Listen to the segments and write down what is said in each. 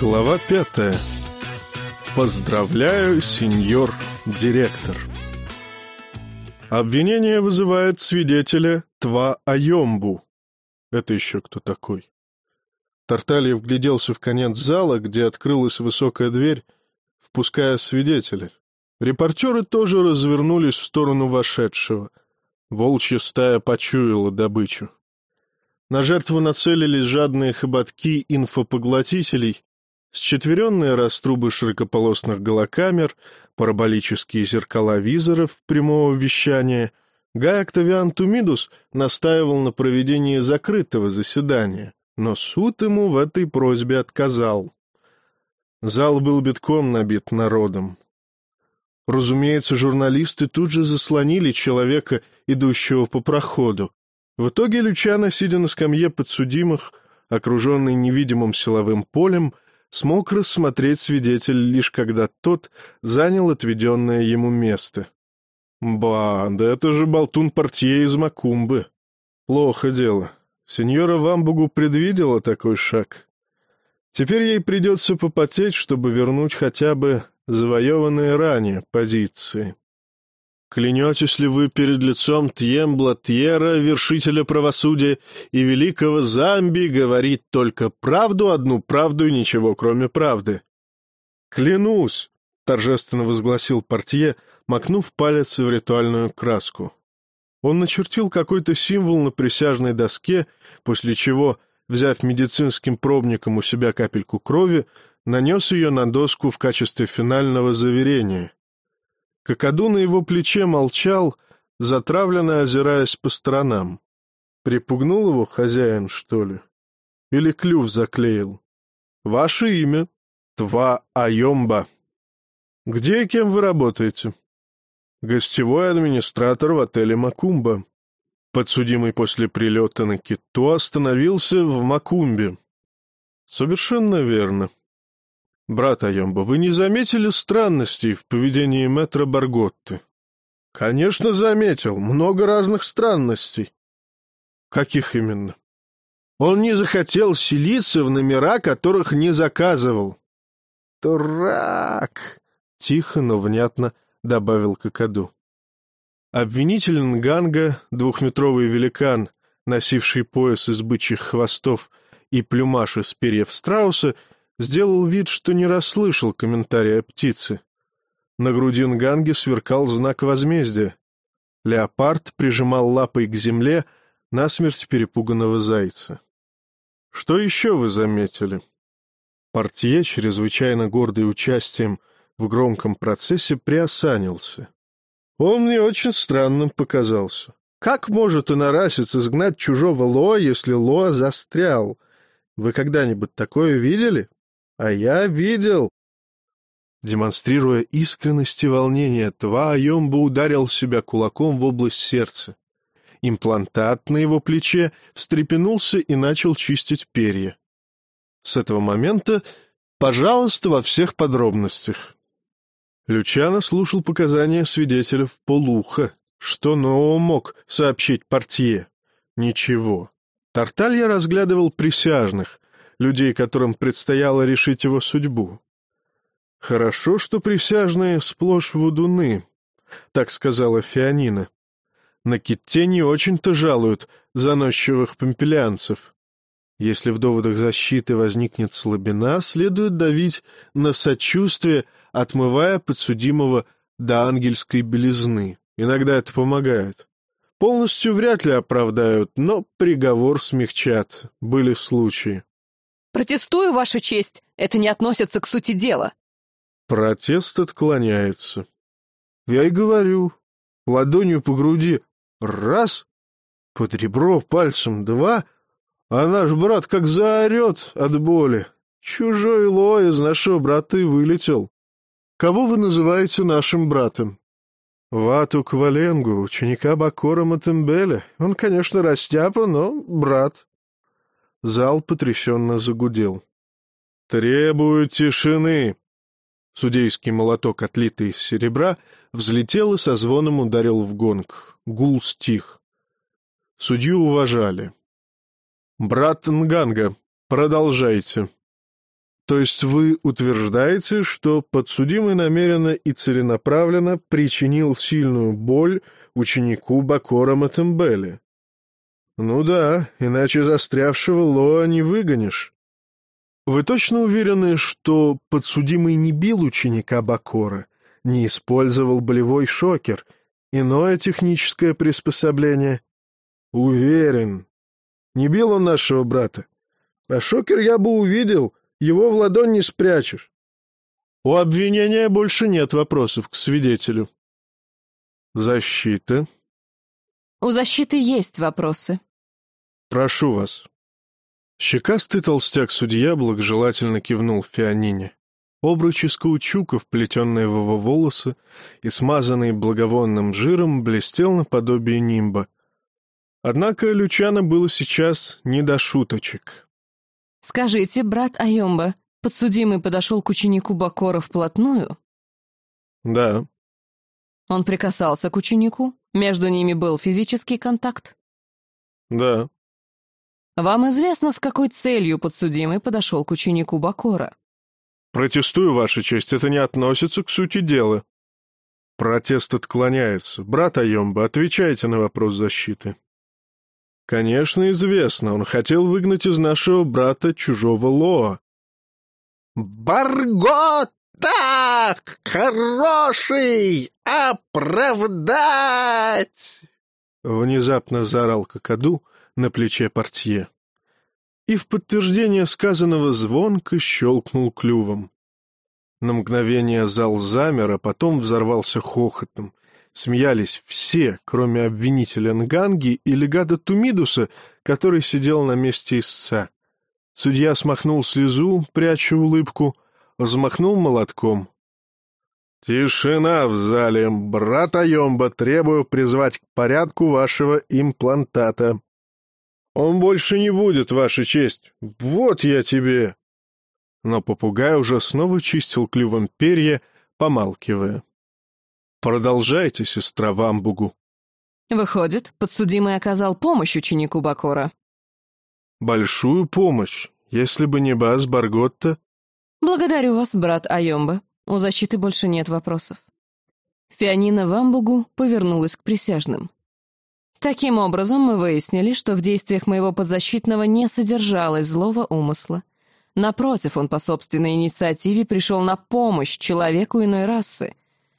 Глава пятая. Поздравляю, сеньор директор. Обвинение вызывает свидетеля Тва Айомбу. Это еще кто такой? Тартальев гляделся в конец зала, где открылась высокая дверь, впуская свидетеля. Репортеры тоже развернулись в сторону вошедшего. Волчья стая почуяла добычу. На жертву нацелились жадные хоботки инфопоглотителей, счетверенные раструбы широкополосных голокамер, параболические зеркала визоров прямого вещания. Гай Октавиан Тумидус настаивал на проведении закрытого заседания, но суд ему в этой просьбе отказал. Зал был битком набит народом. Разумеется, журналисты тут же заслонили человека, идущего по проходу. В итоге Лючано, сидя на скамье подсудимых, окруженный невидимым силовым полем, смог рассмотреть свидетель лишь когда тот занял отведенное ему место. Ба, да это же болтун-портье из Макумбы. Плохо дело. Сеньора Вамбугу предвидела такой шаг. Теперь ей придется попотеть, чтобы вернуть хотя бы завоеванные ранее позиции. Клянетесь ли вы перед лицом Тьембла Тьера, вершителя правосудия, и великого Замби говорить только правду, одну правду и ничего, кроме правды? — Клянусь! — торжественно возгласил портье, макнув палец в ритуальную краску. Он начертил какой-то символ на присяжной доске, после чего, взяв медицинским пробником у себя капельку крови, нанес ее на доску в качестве финального заверения — Кокоду на его плече молчал, затравленно озираясь по сторонам. Припугнул его хозяин, что ли? Или клюв заклеил? Ваше имя? Тва Айомба. Где и кем вы работаете? Гостевой администратор в отеле Макумба. Подсудимый после прилета на Киту остановился в Макумбе. Совершенно верно. «Брат Айомба, вы не заметили странностей в поведении мэтра Барготты?» «Конечно, заметил. Много разных странностей». «Каких именно?» «Он не захотел селиться в номера, которых не заказывал». «Дурак!» — тихо, но внятно добавил Кокоду. Обвинитель Нганга, двухметровый великан, носивший пояс из бычьих хвостов и плюмаш из перьев страуса — сделал вид, что не расслышал комментария птицы. На груди Нганги сверкал знак возмездия. Леопард прижимал лапой к земле насмерть перепуганного зайца. «Что еще вы заметили?» Портье, чрезвычайно гордый участием в громком процессе, приосанился. «Он мне очень странным показался. Как может инорасец изгнать чужого Лоа, если Лоа застрял? Вы когда-нибудь такое видели?» А я видел. Демонстрируя искренность и волнение, Тва Айомба ударил себя кулаком в область сердца. Имплантат на его плече встрепенулся и начал чистить перья. С этого момента, пожалуйста, во всех подробностях. Лючано слушал показания свидетеля в. Что нового мог сообщить портье? Ничего. Тарталья разглядывал присяжных, людей, которым предстояло решить его судьбу. «Хорошо, что присяжные сплошь водуны», — так сказала Фианина. «На китте не очень-то жалуют заносчивых помпелянцев. Если в доводах защиты возникнет слабина, следует давить на сочувствие, отмывая подсудимого до ангельской белизны. Иногда это помогает. Полностью вряд ли оправдают, но приговор смягчат. Были случаи. Протестую, Ваша честь, это не относится к сути дела. Протест отклоняется. Я и говорю, ладонью по груди раз, под ребро пальцем два, а наш брат как заорет от боли. Чужой лой из нашего брата и вылетел. Кого вы называете нашим братом? Вату Кваленгу, ученика Бакора Матембеля. Он, конечно, растяпа, но брат. Зал потрясенно загудел. «Требую тишины!» Судейский молоток, отлитый из серебра, взлетел и со звоном ударил в гонг. Гул стих. Судью уважали. «Брат Нганга, продолжайте». То есть вы утверждаете, что подсудимый намеренно и целенаправленно причинил сильную боль ученику Бакора Матембели? Ну да, иначе застрявшего Лоа не выгонишь. Вы точно уверены, что подсудимый не бил ученика Бакора, не использовал болевой шокер, иное техническое приспособление? Уверен. Не бил он нашего брата. А шокер я бы увидел, его в ладонь не спрячешь. У обвинения больше нет вопросов к свидетелю. Защита. У защиты есть вопросы. Прошу вас. Щекастый толстяк-судья благожелательно кивнул Фианине. Обруч из каучука, вплетенные в его волосы и смазанный благовонным жиром, блестел наподобие нимба. Однако Лючана было сейчас не до шуточек. «Скажите, брат Айомба, подсудимый подошел к ученику Бакора вплотную?» «Да». «Он прикасался к ученику? Между ними был физический контакт?» «Да». Вам известно, с какой целью подсудимый подошел к ученику Бакора? Протестую, Ваша честь, это не относится к сути дела. Протест отклоняется. Брат Айомба, отвечайте на вопрос защиты. Конечно, известно, он хотел выгнать из нашего брата чужого Лоа. «Баргота! Хороший! Оправдать!» Внезапно заорал Кокоду, на плече портье. И в подтверждение сказанного звонко щелкнул клювом. На мгновение зал замер, а потом взорвался хохотом. Смеялись все, кроме обвинителя Нганги и легата Тумидуса, который сидел на месте истца. Судья смахнул слезу, пряча улыбку, взмахнул молотком. «Тишина в зале! Брат Айомба, требую призвать к порядку вашего имплантата!» «Он больше не будет, Ваша честь! Вот я тебе!» Но попугай уже снова чистил клювом перья, помалкивая. «Продолжайте, сестра Вамбугу». Выходит, подсудимый оказал помощь ученику Бакора. «Большую помощь, если бы не Бас Барготта». «Благодарю вас, брат Айомба. У защиты больше нет вопросов». Фианина Вамбугу повернулась к присяжным. Таким образом, мы выяснили, что в действиях моего подзащитного не содержалось злого умысла. Напротив, он по собственной инициативе пришел на помощь человеку иной расы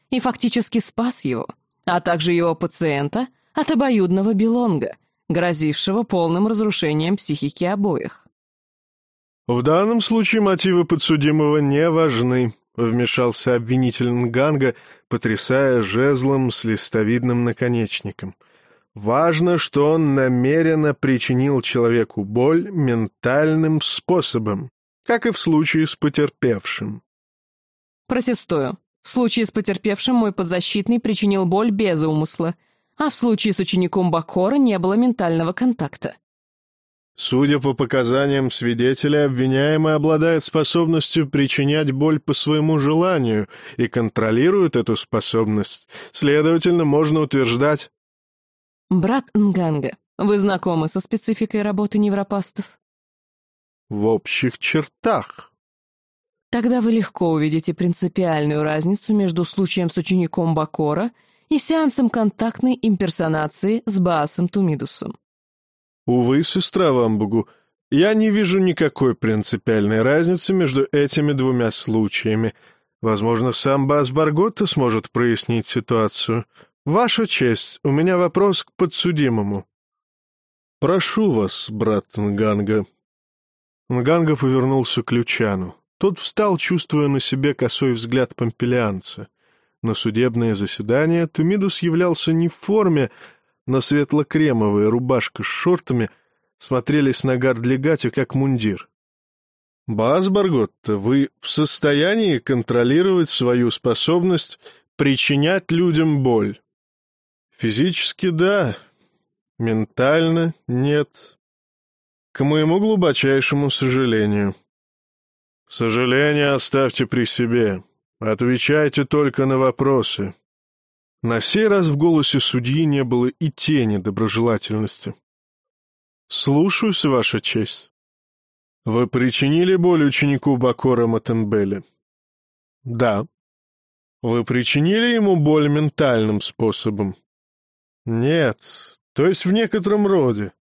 и фактически спас его, а также его пациента от обоюдного белонга, грозившего полным разрушением психики обоих. «В данном случае мотивы подсудимого не важны», — вмешался обвинитель Нганга, потрясая жезлом с листовидным наконечником — Важно, что он намеренно причинил человеку боль ментальным способом, как и в случае с потерпевшим. Протестую. В случае с потерпевшим мой подзащитный причинил боль без умысла, а в случае с учеником Бакора не было ментального контакта. Судя по показаниям свидетеля, обвиняемый обладает способностью причинять боль по своему желанию и контролирует эту способность. Следовательно, можно утверждать, «Брат Нганга, вы знакомы со спецификой работы невропастов?» «В общих чертах». Тогда вы легко увидите принципиальную разницу между случаем с учеником Бакора и сеансом контактной имперсонации с Баасом Тумидусом. «Увы, сестра Вамбугу, я не вижу никакой принципиальной разницы между этими двумя случаями. Возможно, сам Баас Барготта сможет прояснить ситуацию. «Ваша честь, у меня вопрос к подсудимому». «Прошу вас, брат Нганга». Нганга повернулся к Лючану. Тот встал, чувствуя на себе косой взгляд помпелианца. На судебное заседание Тумидус являлся не в форме, но светло-кремовая рубашка с шортами смотрелись на гардлигате как мундир. «Баас Барготта, вы в состоянии контролировать свою способность причинять людям боль?» Физически — да, ментально — нет. К моему глубочайшему сожалению. Сожаление оставьте при себе. Отвечайте только на вопросы. На сей раз в голосе судьи не было и тени доброжелательности. «Слушаюсь, Ваша честь». Вы причинили боль ученику Бакора Матембеле? Да. Вы причинили ему боль ментальным способом? Нет, то есть в некотором роде.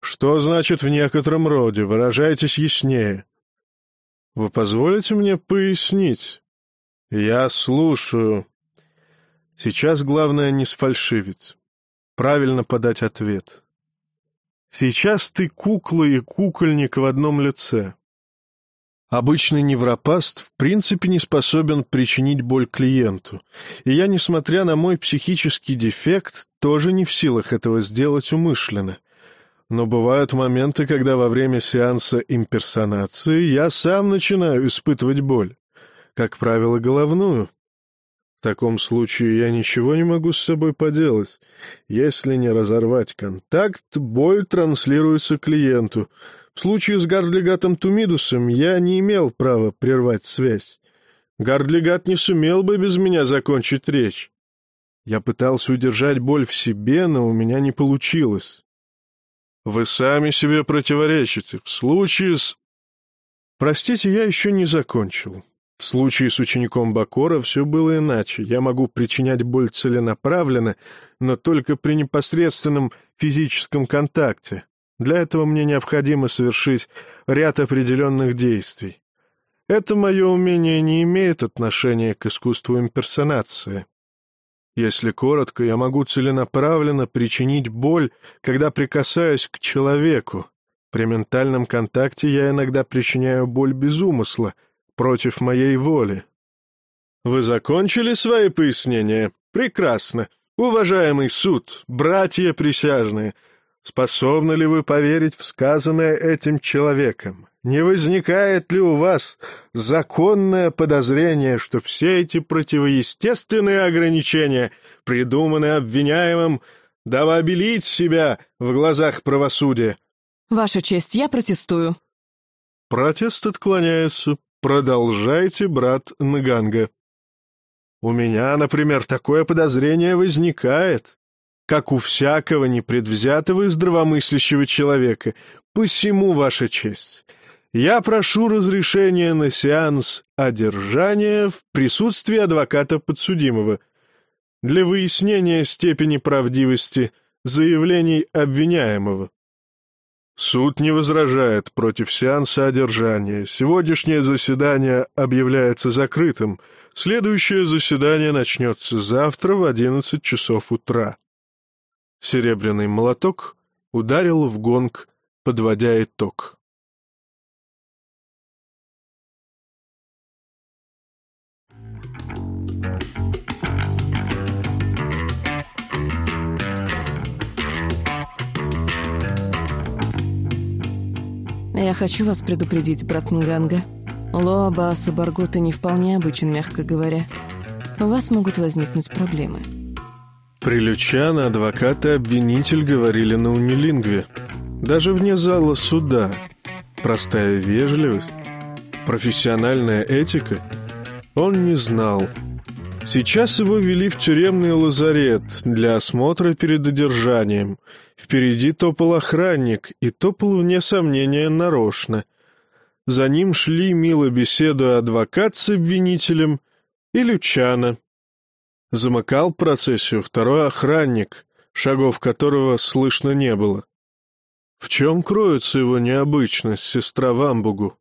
Что значит «в некотором роде»? Выражайтесь яснее. Вы позволите мне пояснить? Я слушаю. Сейчас главное не сфальшивить. Правильно подать ответ. Сейчас ты кукла и кукольник в одном лице. Обычный невропаст в принципе не способен причинить боль клиенту, и я, несмотря на мой психический дефект, тоже не в силах этого сделать умышленно. Но бывают моменты, когда во время сеанса имперсонации я сам начинаю испытывать боль, как правило, головную. В таком случае я ничего не могу с собой поделать. Если не разорвать контакт, боль транслируется клиенту. В случае с Гардлигатом Тумидусом я не имел права прервать связь. Гардлигат не сумел бы без меня закончить речь. Я пытался удержать боль в себе, но у меня не получилось. Вы сами себе противоречите. В случае с... Простите, я еще не закончил. В случае с учеником Бакора все было иначе. Я могу причинять боль целенаправленно, но только при непосредственном физическом контакте. Для этого мне необходимо совершить ряд определенных действий. Это мое умение не имеет отношения к искусству имперсонации. Если коротко, я могу целенаправленно причинить боль, когда прикасаюсь к человеку. При ментальном контакте я иногда причиняю боль без умысла — против моей воли. Вы закончили свои пояснения? Прекрасно. Уважаемый суд, братья присяжные, способны ли вы поверить в сказанное этим человеком? Не возникает ли у вас законное подозрение, что все эти противоестественные ограничения придуманы обвиняемым, дабы обелить себя в глазах правосудия? Ваша честь, я протестую. Протест отклоняется. Продолжайте, брат Нганга. У меня, например, такое подозрение возникает, как у всякого непредвзятого и здравомыслящего человека. Посему, Ваша честь, я прошу разрешения на сеанс одержания в присутствии адвоката подсудимого для выяснения степени правдивости заявлений обвиняемого. Суд не возражает против сеанса одержания. Сегодняшнее заседание объявляется закрытым. Следующее заседание начнется завтра в одиннадцать часов утра. Серебряный молоток ударил в гонг, подводя итог. Я хочу вас предупредить, брат Нганга. Лоа Бааса Баргота не вполне обычен, мягко говоря. У вас могут возникнуть проблемы. Прилючан, адвокат и обвинитель говорили на унилингве. Даже вне зала суда. Простая вежливость, профессиональная этика. Он не знал. Сейчас его вели в тюремный лазарет для осмотра перед одержанием. Впереди топал охранник, и топал, вне сомнения, нарочно. За ним шли, мило беседуя, адвокат с обвинителем и Лючана. Замыкал процессию второй охранник, шагов которого слышно не было. В чем кроется его необычность, сестра Вамбугу?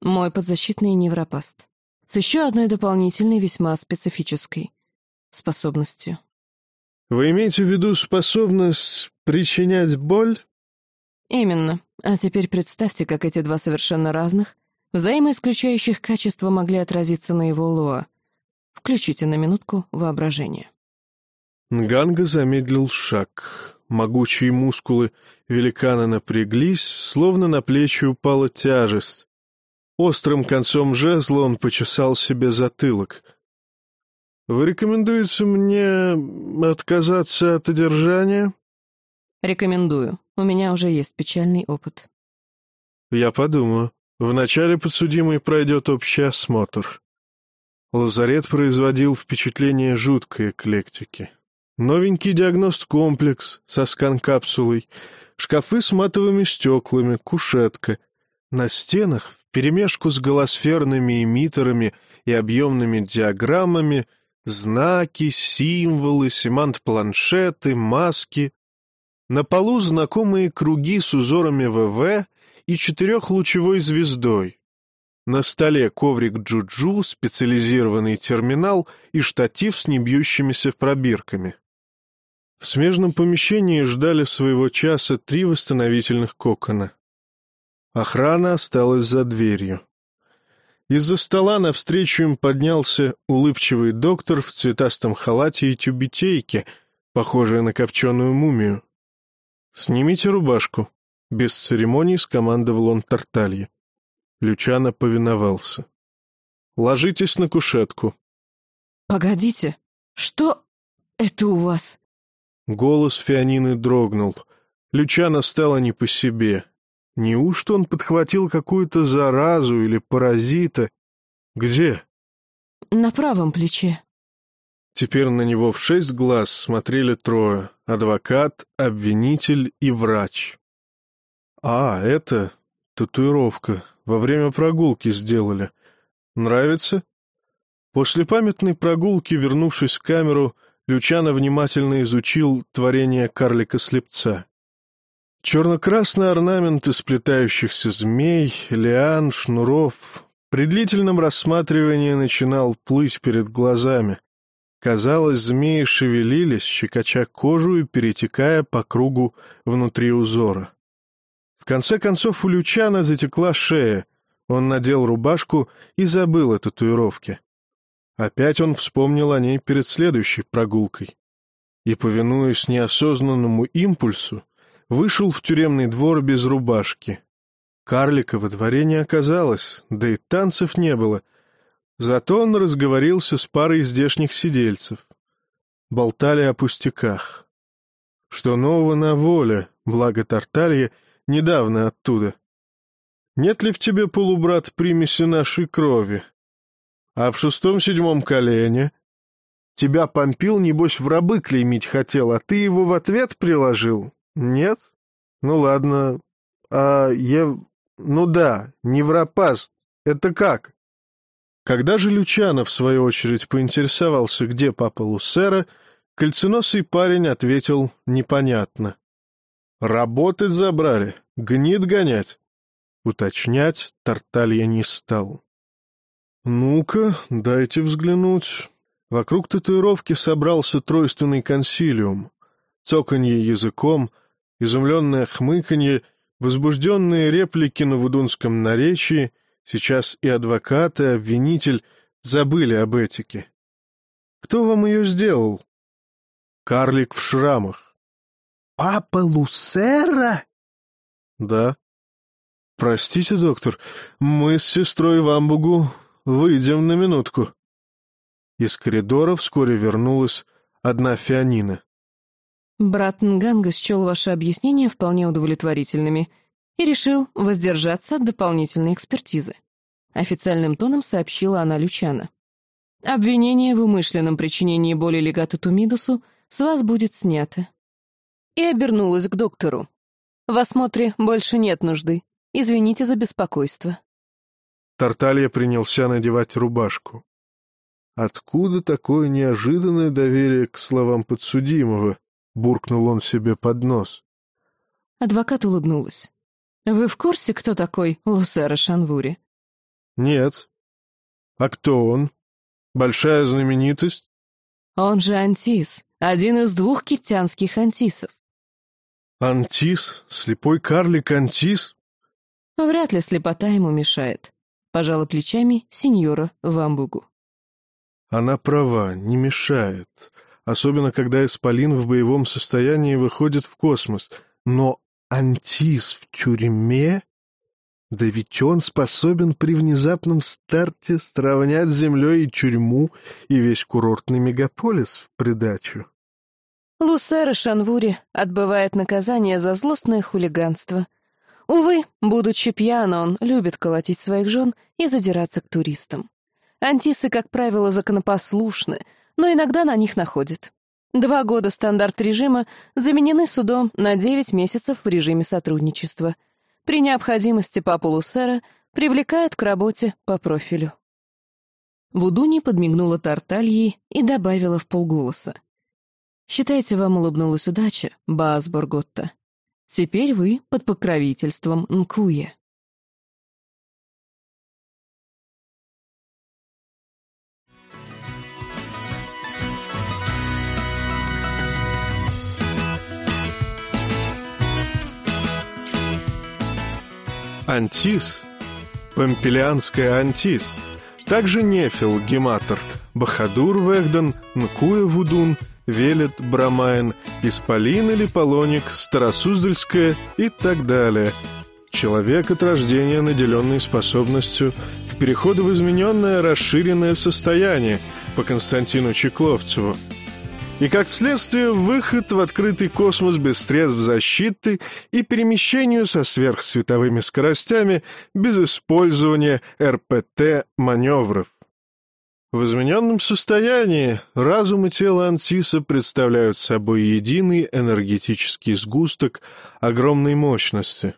Мой подзащитный невропаст с еще одной дополнительной, весьма специфической способностью. Вы имеете в виду способность причинять боль? Именно. А теперь представьте, как эти два совершенно разных, взаимоисключающих качества могли отразиться на его лоа. Включите на минутку воображение. Нганга замедлил шаг. Могучие мускулы великана напряглись, словно на плечи упала тяжесть. Острым концом жезла он почесал себе затылок. «Вы рекомендуете мне отказаться от одержания?» «Рекомендую. У меня уже есть печальный опыт». «Я подумаю. Вначале подсудимый пройдет общий осмотр». Лазарет производил впечатление жуткой эклектики. новенький диагност-комплекс со скан-капсулой, шкафы с матовыми стеклами, кушетка. На стенах, вперемешку с голосферными эмиттерами и объемными диаграммами, знаки, символы, семант-планшеты, маски. На полу знакомые круги с узорами ВВ и четырехлучевой звездой. На столе коврик джуджу, специализированный терминал и штатив с небьющимися пробирками. В смежном помещении ждали своего часа три восстановительных кокона. Охрана осталась за дверью. Из-за стола навстречу им поднялся улыбчивый доктор в цветастом халате и тюбетейке, похожая на копченую мумию. «Снимите рубашку», — без церемоний скомандовал он Тарталье. Лючано повиновался. «Ложитесь на кушетку». «Погодите, что это у вас?» Голос Фианины дрогнул. Лючано стало не по себе. Неужто он подхватил какую-то заразу или паразита? Где? На правом плече. Теперь на него в шесть глаз смотрели трое — адвокат, обвинитель и врач. А, это татуировка. Во время прогулки сделали. Нравится? После памятной прогулки, вернувшись в камеру, Лючано внимательно изучил творение карлика-слепца. Черно-красный орнамент из сплетающихся змей, лиан, шнуров при длительном рассматривании начинал плыть перед глазами. Казалось, змеи шевелились, щекоча кожу и перетекая по кругу внутри узора. Конце концов у Лючана затекла шея. Он надел рубашку и забыл о татуировке. Опять он вспомнил о ней перед следующей прогулкой. И, повинуясь неосознанному импульсу, вышел в тюремный двор без рубашки. Карлика во дворе не оказалось, да и танцев не было. Зато он разговорился с парой здешних сидельцев. Болтали о пустяках. Что нового на воле, благо Тарталья, недавно оттуда. Нет ли в тебе, полубрат, примеси нашей крови? А в шестом-седьмом колене? Тебя Помпил, небось, в рабы клеймить хотел, а ты его в ответ приложил? Нет? Ну ладно. А я... Ну да, невропаст. Это как? Когда же Лючанов, в свою очередь, поинтересовался, где папа Лусера, кольценосый парень ответил непонятно. «Работать забрали, гнид гонять». Уточнять Тарталья не стал. «Ну-ка, дайте взглянуть». Вокруг татуировки собрался тройственный консилиум. Цоканье языком, изумленное хмыканье, возбужденные реплики на вудунском наречии, сейчас и адвокат, и обвинитель забыли об этике. Кто вам ее сделал? Карлик в шрамах. Папа Лусера? Да. Простите, доктор, мы с сестрой Вамбугу выйдем на минутку. Из коридора вскоре вернулась одна фианина. Брат Нганга счел ваши объяснения вполне удовлетворительными и решил воздержаться от дополнительной экспертизы. Официальным тоном сообщила она Лючана. Обвинение в умышленном причинении боли легату Тумидусу с вас будет снято. И обернулась к доктору. В осмотре больше нет нужды. Извините за беспокойство. Тарталья принялся надевать рубашку. Откуда такое неожиданное доверие к словам подсудимого? — буркнул он себе под нос. Адвокат улыбнулась. «Вы в курсе, кто такой Лусера Шанвури?» «Нет». «А кто он? Большая знаменитость?» «Он же Антис, один из двух китянских антисов». «Антис? Слепой карлик Антис?» «Вряд ли слепота ему мешает», — пожала плечами сеньора Вамбугу. «Она права, не мешает особенно когда Исполин в боевом состоянии выходит в космос. Но Антис в тюрьме? Да ведь он способен при внезапном старте сравнять с землей и тюрьму, и весь курортный мегаполис в придачу. Лусера Шанвури отбывает наказание за злостное хулиганство. Увы, будучи пьян, он любит колотить своих жен и задираться к туристам. Антисы, как правило, законопослушны — но иногда на них находит. Два года стандарт режима заменены судом на 9 месяцев в режиме сотрудничества. При необходимости папу Лусера привлекают к работе по профилю. Вудуни подмигнула Тартальей и добавила в полголоса. «Считайте, вам улыбнулась удача, Баас Борготта. Теперь вы под покровительством Нкуя». Антис, помпелианская антис, также Нефил, Гематор, Бахадур, Вегдан, Нкуя, Вудун, Велет, Брамайн, Исполин или Полоник, Старосуздальская и так далее. Человек от рождения, наделенный способностью к переходу в измененное расширенное состояние по Константину Чекловцеву – и, как следствие, выход в открытый космос без средств защиты и перемещению со сверхсветовыми скоростями без использования РПТ-маневров. В измененном состоянии разум и тело Антиса представляют собой единый энергетический сгусток огромной мощности.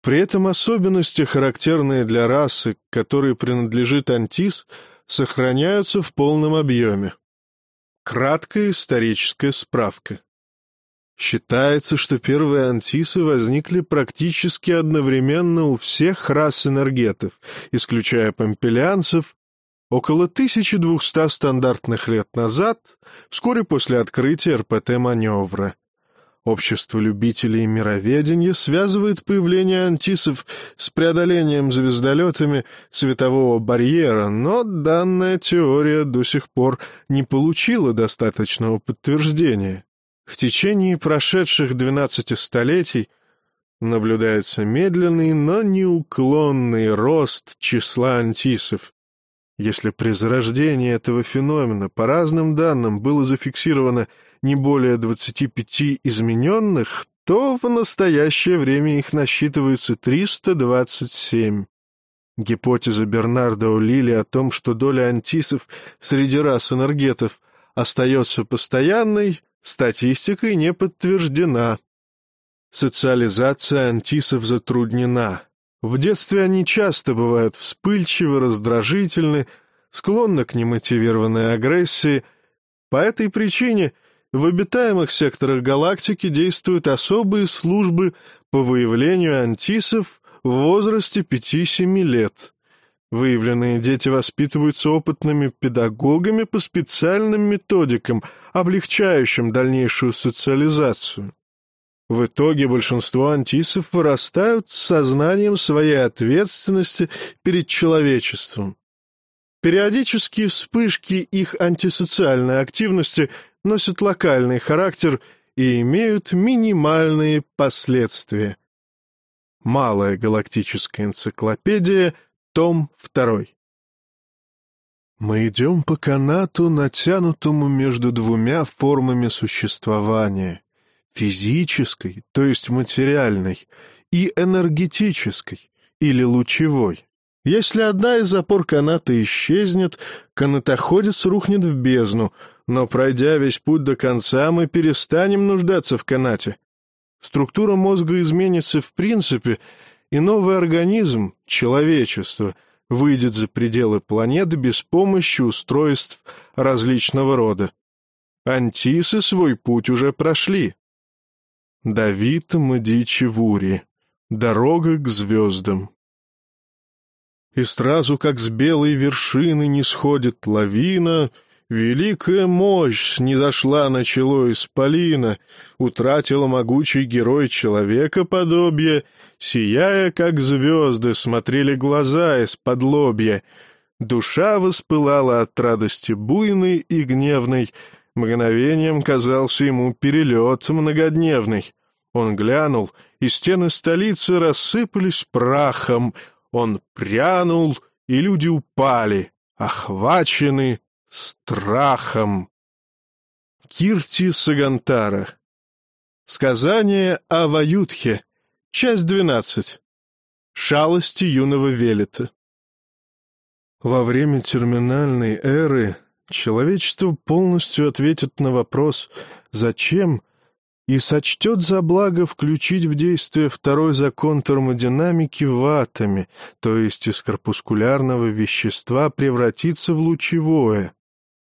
При этом особенности, характерные для расы, которой принадлежит Антис, сохраняются в полном объеме. Краткая историческая справка. Считается, что первые антисы возникли практически одновременно у всех рас энергетов, исключая помпелианцев, около 1200 стандартных лет назад, вскоре после открытия РПТ-маневра. Общество любителей мироведения связывает появление антисов с преодолением звездолетами светового барьера, но данная теория до сих пор не получила достаточного подтверждения. В течение прошедших 12 столетий наблюдается медленный, но неуклонный рост числа антисов. Если при зарождении этого феномена по разным данным было зафиксировано не более 25 измененных, то в настоящее время их насчитывается 327. Гипотеза Бернарда О'Лили о том, что доля антисов среди рас энергетов остается постоянной, статистикой не подтверждена. Социализация антисов затруднена. В детстве они часто бывают вспыльчивы, раздражительны, склонны к немотивированной агрессии. По этой причине – в обитаемых секторах галактики действуют особые службы по выявлению антисов в возрасте 5-7 лет. Выявленные дети воспитываются опытными педагогами по специальным методикам, облегчающим дальнейшую социализацию. В итоге большинство антисов вырастают с сознанием своей ответственности перед человечеством. Периодические вспышки их антисоциальной активности носят локальный характер и имеют минимальные последствия. Малая галактическая энциклопедия, том 2. Мы идем по канату, натянутому между двумя формами существования — физической, то есть материальной, и энергетической, или лучевой. Если одна из опор каната исчезнет, канатоходец рухнет в бездну — но, пройдя весь путь до конца, мы перестанем нуждаться в канате. Структура мозга изменится в принципе, и новый организм, человечество, выйдет за пределы планеты без помощи устройств различного рода. Антисы свой путь уже прошли. Давид Мадичевури. Дорога к звездам. И сразу, как с белой вершины не сходит лавина, Великая мощь не зашла на чело исполина, утратила могучий герой человека подобие, сияя, как звезды, смотрели глаза из-под лобья. Душа воспылала от радости буйной и гневной, мгновением казался ему перелет многодневный. Он глянул, и стены столицы рассыпались прахом, он прянул, и люди упали, охвачены страхом. Кирти Сагантара. Сказание о Ваютхе. Часть двенадцать. Шалости юного Велета. Во время терминальной эры человечество полностью ответит на вопрос «Зачем?» и сочтет за благо включить в действие второй закон термодинамики в атоме, то есть из корпускулярного вещества превратиться в лучевое.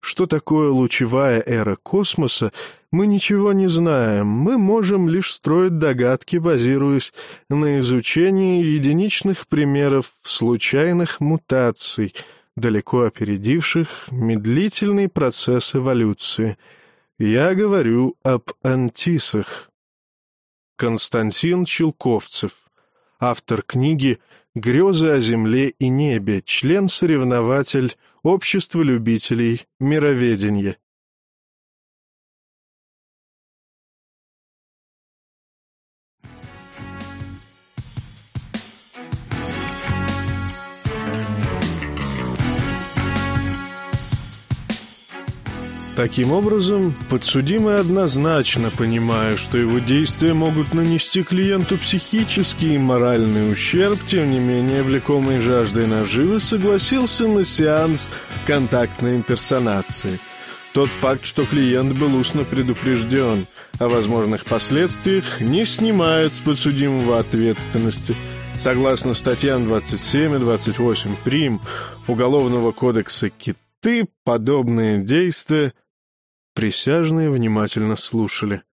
Что такое лучевая эра космоса, мы ничего не знаем, мы можем лишь строить догадки, базируясь на изучении единичных примеров случайных мутаций, далеко опередивших медлительный процесс эволюции — я говорю об антисах. Константин Челковцев, автор книги «Грезы о земле и небе», член-соревнователь Общества любителей мироведения. Таким образом, подсудимый однозначно, понимая, что его действия могут нанести клиенту психический и моральный ущерб, тем не менее, влекомый жаждой наживы, согласился на сеанс контактной имперсонации. Тот факт, что клиент был устно предупрежден о возможных последствиях, не снимает с подсудимого ответственности. Согласно статьям 27 и 28 прим Уголовного кодекса Киты, подобные действия Присяжные внимательно слушали.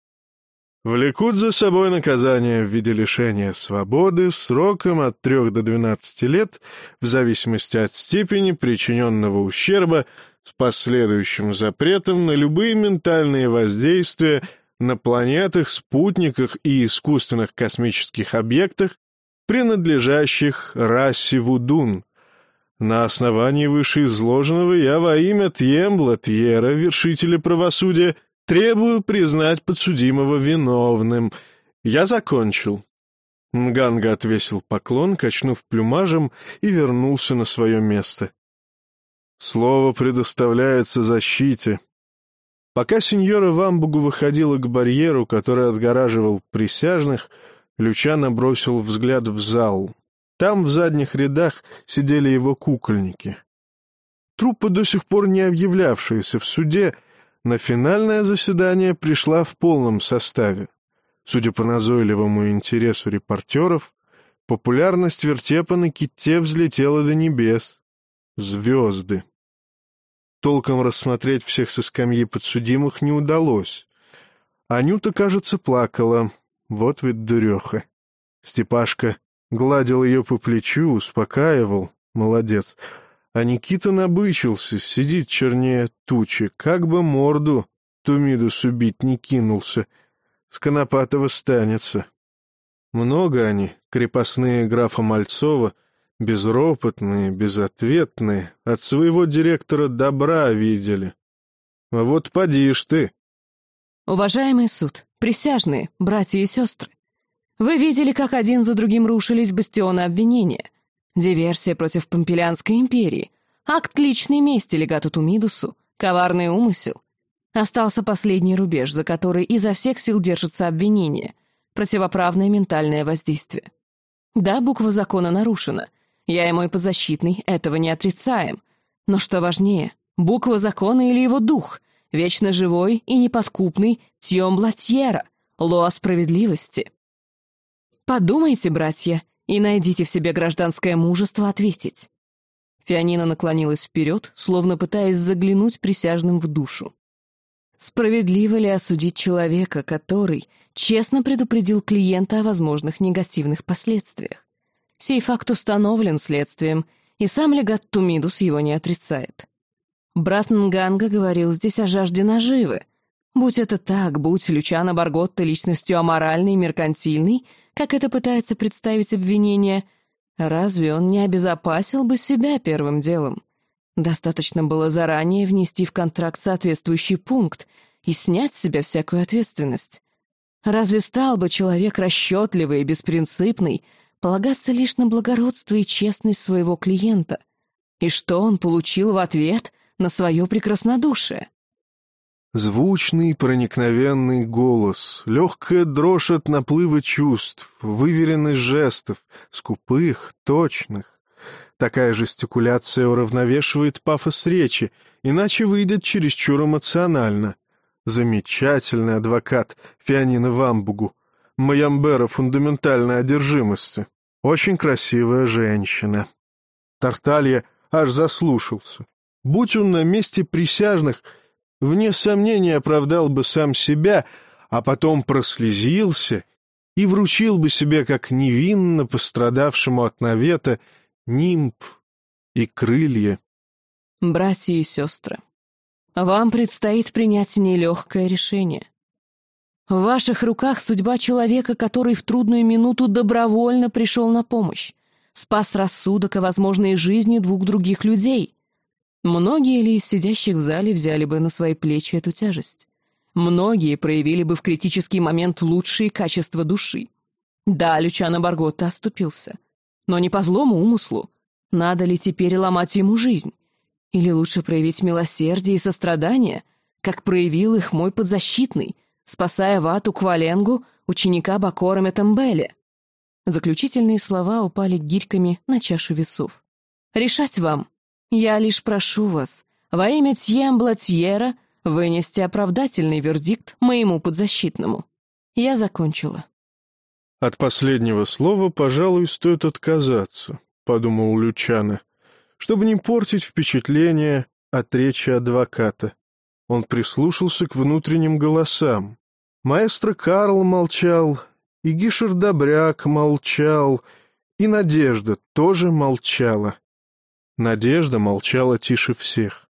Влекут за собой наказание в виде лишения свободы сроком от трех до двенадцати лет в зависимости от степени причиненного ущерба с последующим запретом на любые ментальные воздействия на планетах, спутниках и искусственных космических объектах, принадлежащих расе Вудун, на основании вышеизложенного я во имя Тьембла Тьера, вершителя правосудия, требую признать подсудимого виновным. Я закончил». Нганга отвесил поклон, качнув плюмажем, и вернулся на свое место. Слово предоставляется защите. Пока сеньора Вамбугу выходила к барьеру, который отгораживал присяжных, Лючано бросил взгляд в зал. Там в задних рядах сидели его кукольники. Труппа, до сих пор не объявлявшаяся в суде, на финальное заседание пришла в полном составе. Судя по назойливому интересу репортеров, популярность вертепа на ките взлетела до небес. Звезды. Толком рассмотреть всех со скамьи подсудимых не удалось. Анюта, кажется, плакала. Вот ведь дуреха. Степашка Гладил ее по плечу, успокаивал. Молодец. А Никита набычился, сидит чернее тучи, как бы морду Тумидус убить не кинулся. С Конопатова станется. Много они, крепостные графа Мальцова, безропотные, безответные, от своего директора добра видели. А вот поди ж ты. Уважаемый суд, присяжные, братья и сестры, вы видели, как один за другим рушились бастионы обвинения. Диверсия против Помпелянской империи, акт личной мести легату Тумидусу, коварный умысел. Остался последний рубеж, за который изо всех сил держится обвинение, противоправное ментальное воздействие. Да, буква закона нарушена. Я и мой подзащитный этого не отрицаем. Но что важнее, буква закона или его дух, вечно живой и неподкупный Тьем Блатьера, лоа справедливости. Подумайте, братья, и найдите в себе гражданское мужество ответить. Фианина наклонилась вперед, словно пытаясь заглянуть присяжным в душу. Справедливо ли осудить человека, который честно предупредил клиента о возможных негативных последствиях? Сей факт установлен следствием, и сам легат Тумидус его не отрицает. Брат Нганга говорил здесь о жажде наживы. Будь это так, будь Лючано Барготта личностью аморальной и меркантильной, как это пытается представить обвинение, разве он не обезопасил бы себя первым делом? Достаточно было заранее внести в контракт соответствующий пункт и снять с себя всякую ответственность. Разве стал бы человек расчетливый и беспринципный полагаться лишь на благородство и честность своего клиента? И что он получил в ответ на свое прекраснодушие? Звучный, проникновенный голос, легкая дрожь от наплыва чувств, выверенность жестов, скупых, точных. Такая жестикуляция уравновешивает пафос речи, иначе выйдет чересчур эмоционально. Замечательный адвокат Фианина Вамбугу. Маямбера фундаментальной одержимости. Очень красивая женщина. Тарталья аж заслушался. Будь он на месте присяжных, вне сомнения оправдал бы сам себя, а потом прослезился и вручил бы себе, как невинно пострадавшему от навета, нимб и крылья. Братья и сестры, вам предстоит принять нелегкое решение. В ваших руках судьба человека, который в трудную минуту добровольно пришел на помощь, спас рассудок и возможные жизни двух других людей. Многие ли из сидящих в зале взяли бы на свои плечи эту тяжесть? Многие проявили бы в критический момент лучшие качества души. Да, Лючано Барготта оступился. Но не по злому умыслу. Надо ли теперь ломать ему жизнь? Или лучше проявить милосердие и сострадание, как проявил их мой подзащитный, спасая Вату Кваленгу, ученика Бакора Метамбеля? Заключительные слова упали гирьками на чашу весов. «Решать вам. Я лишь прошу вас, во имя Тьембла Тьера, вынести оправдательный вердикт моему подзащитному. Я закончила». «От последнего слова, пожалуй, стоит отказаться», — подумал Лючано, чтобы не портить впечатление от речи адвоката. Он прислушался к внутренним голосам. Маэстро Карл молчал, и Гишер Добряк молчал, и Надежда тоже молчала. Надежда молчала тише всех.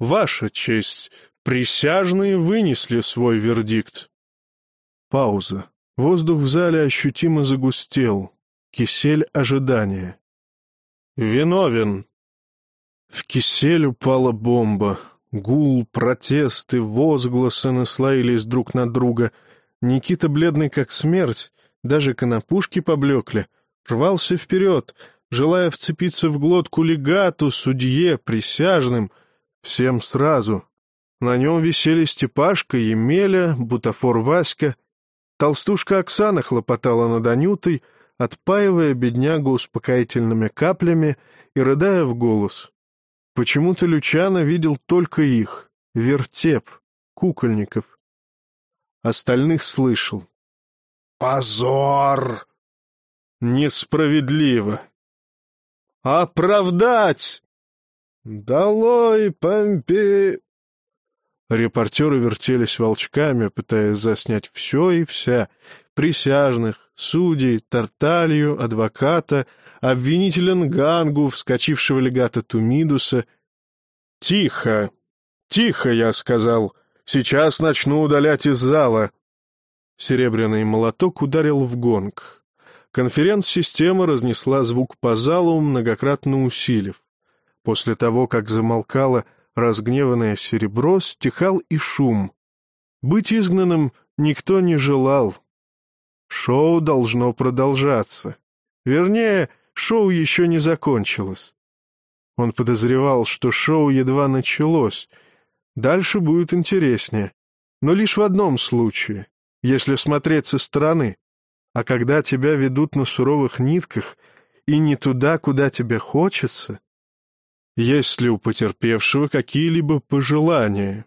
«Ваша честь, присяжные вынесли свой вердикт». Пауза. Воздух в зале ощутимо загустел. Кисель ожидания. «Виновен!» В кисель упала бомба. Гул, протесты, возгласы наслоились друг на друга. Никита, бледный как смерть, даже конопушки поблекли, рвался вперед, желая вцепиться в глотку легату, судье, присяжным, всем сразу. На нем висели Степашка, Емеля, Бутафор Васька — Толстушка Оксана хлопотала над Анютой, отпаивая беднягу успокоительными каплями и рыдая в голос. Почему-то Лючано видел только их, вертеп, кукольников. Остальных слышал. «Позор!» «Несправедливо!» «Оправдать!» «Долой, Помпе...» Репортеры вертелись волчками, пытаясь заснять все и вся — присяжных, судей, Тарталью, адвоката, обвинителя Нгангу, вскочившего легата Тумидуса. «Тихо! Тихо!» — я сказал. «Сейчас начну удалять из зала!» Серебряный молоток ударил в гонг. Конференц-система разнесла звук по залу, многократно усилив. После того, как замолкала разгневанное серебро, стихал и шум. Быть изгнанным никто не желал. Шоу должно продолжаться. Вернее, шоу еще не закончилось. Он подозревал, что шоу едва началось. Дальше будет интереснее. Но лишь в одном случае, если смотреть со стороны. А когда тебя ведут на суровых нитках и не туда, куда тебе хочется, есть ли у потерпевшего какие-либо пожелания?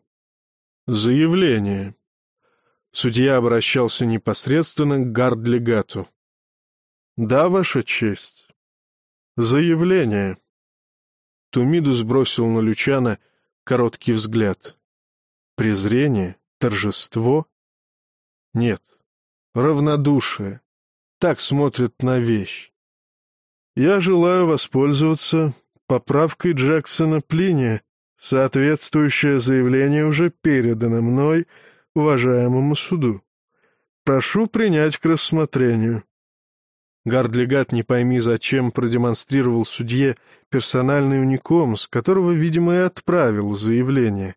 Заявления. Судья обращался непосредственно к гардлегату. «Да, Ваша честь. Заявление». Тумиду сбросил на Лючана короткий взгляд. Презрение? Торжество? Нет. Равнодушие. Так смотрят на вещь. Я желаю воспользоваться поправкой Джексона Плиния. Соответствующее заявление уже передано мной уважаемому суду. Прошу принять к рассмотрению. Гардлигат, не пойми зачем, продемонстрировал судье персональный уником, с которого, видимо, и отправил заявление.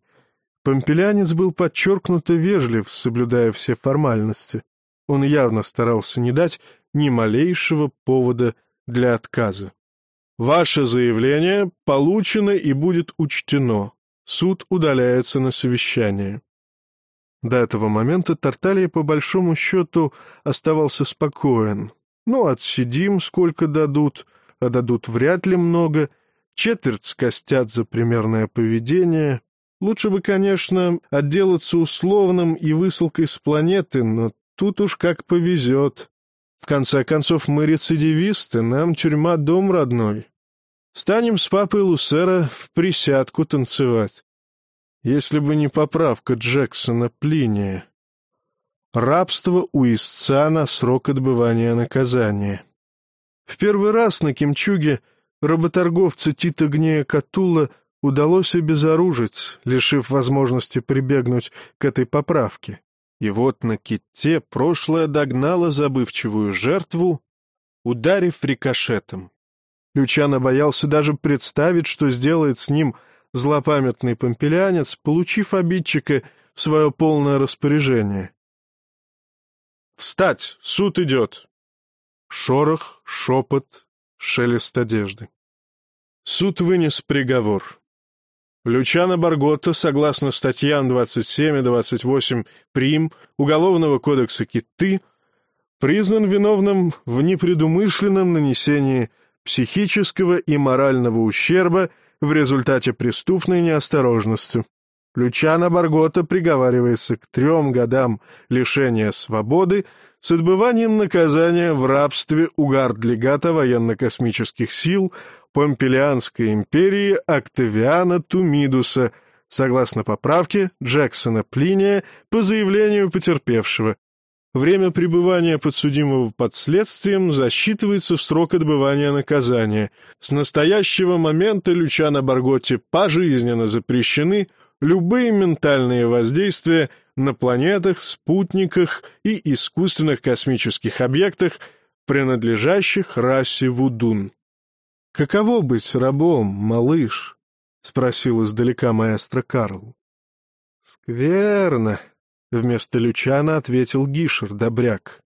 Помпелянец был подчеркнуто вежлив, соблюдая все формальности. Он явно старался не дать ни малейшего повода для отказа. Ваше заявление получено и будет учтено. Суд удаляется на совещание. До этого момента Тарталья, по большому счету, оставался спокоен. Ну, отсидим, сколько дадут, а дадут вряд ли много, четверть скостят за примерное поведение. Лучше бы, конечно, отделаться условным и высылкой с планеты, но тут уж как повезет. В конце концов, мы рецидивисты, нам тюрьма дом родной. Станем с папой Лусера в присядку танцевать. Если бы не поправка Джексона Плиния. Рабство у истца на срок отбывания наказания. В первый раз на Кимчуге работорговца Тита Гнея Катула удалось обезоружить, лишив возможности прибегнуть к этой поправке. И вот на ките прошлое догнало забывчивую жертву, ударив рикошетом. Лючано боялся даже представить, что сделает с ним злопамятный помпелянец, получив обидчика в свое полное распоряжение. «Встать! Суд идет!» Шорох, шепот, шелест одежды. Суд вынес приговор. Лючано Барготта, согласно статьям 27 и 28 прим Уголовного кодекса Киты, признан виновным в непредумышленном нанесении психического и морального ущерба в результате преступной неосторожности. Лючано Баргота приговаривается к трем годам лишения свободы с отбыванием наказания в рабстве у гард-легата военно-космических сил Помпелианской империи Октавиана Тумидуса, согласно поправке Джексона Плиния по заявлению потерпевшего. Время пребывания подсудимого под следствием засчитывается в срок отбывания наказания. С настоящего момента Лючано Барготти пожизненно запрещены любые ментальные воздействия на планетах, спутниках и искусственных космических объектах, принадлежащих расе Вудун. «Каково быть рабом, малыш?» — спросил издалека маэстро Карл. «Скверно», — вместо Лючана ответил Гишер, добряк.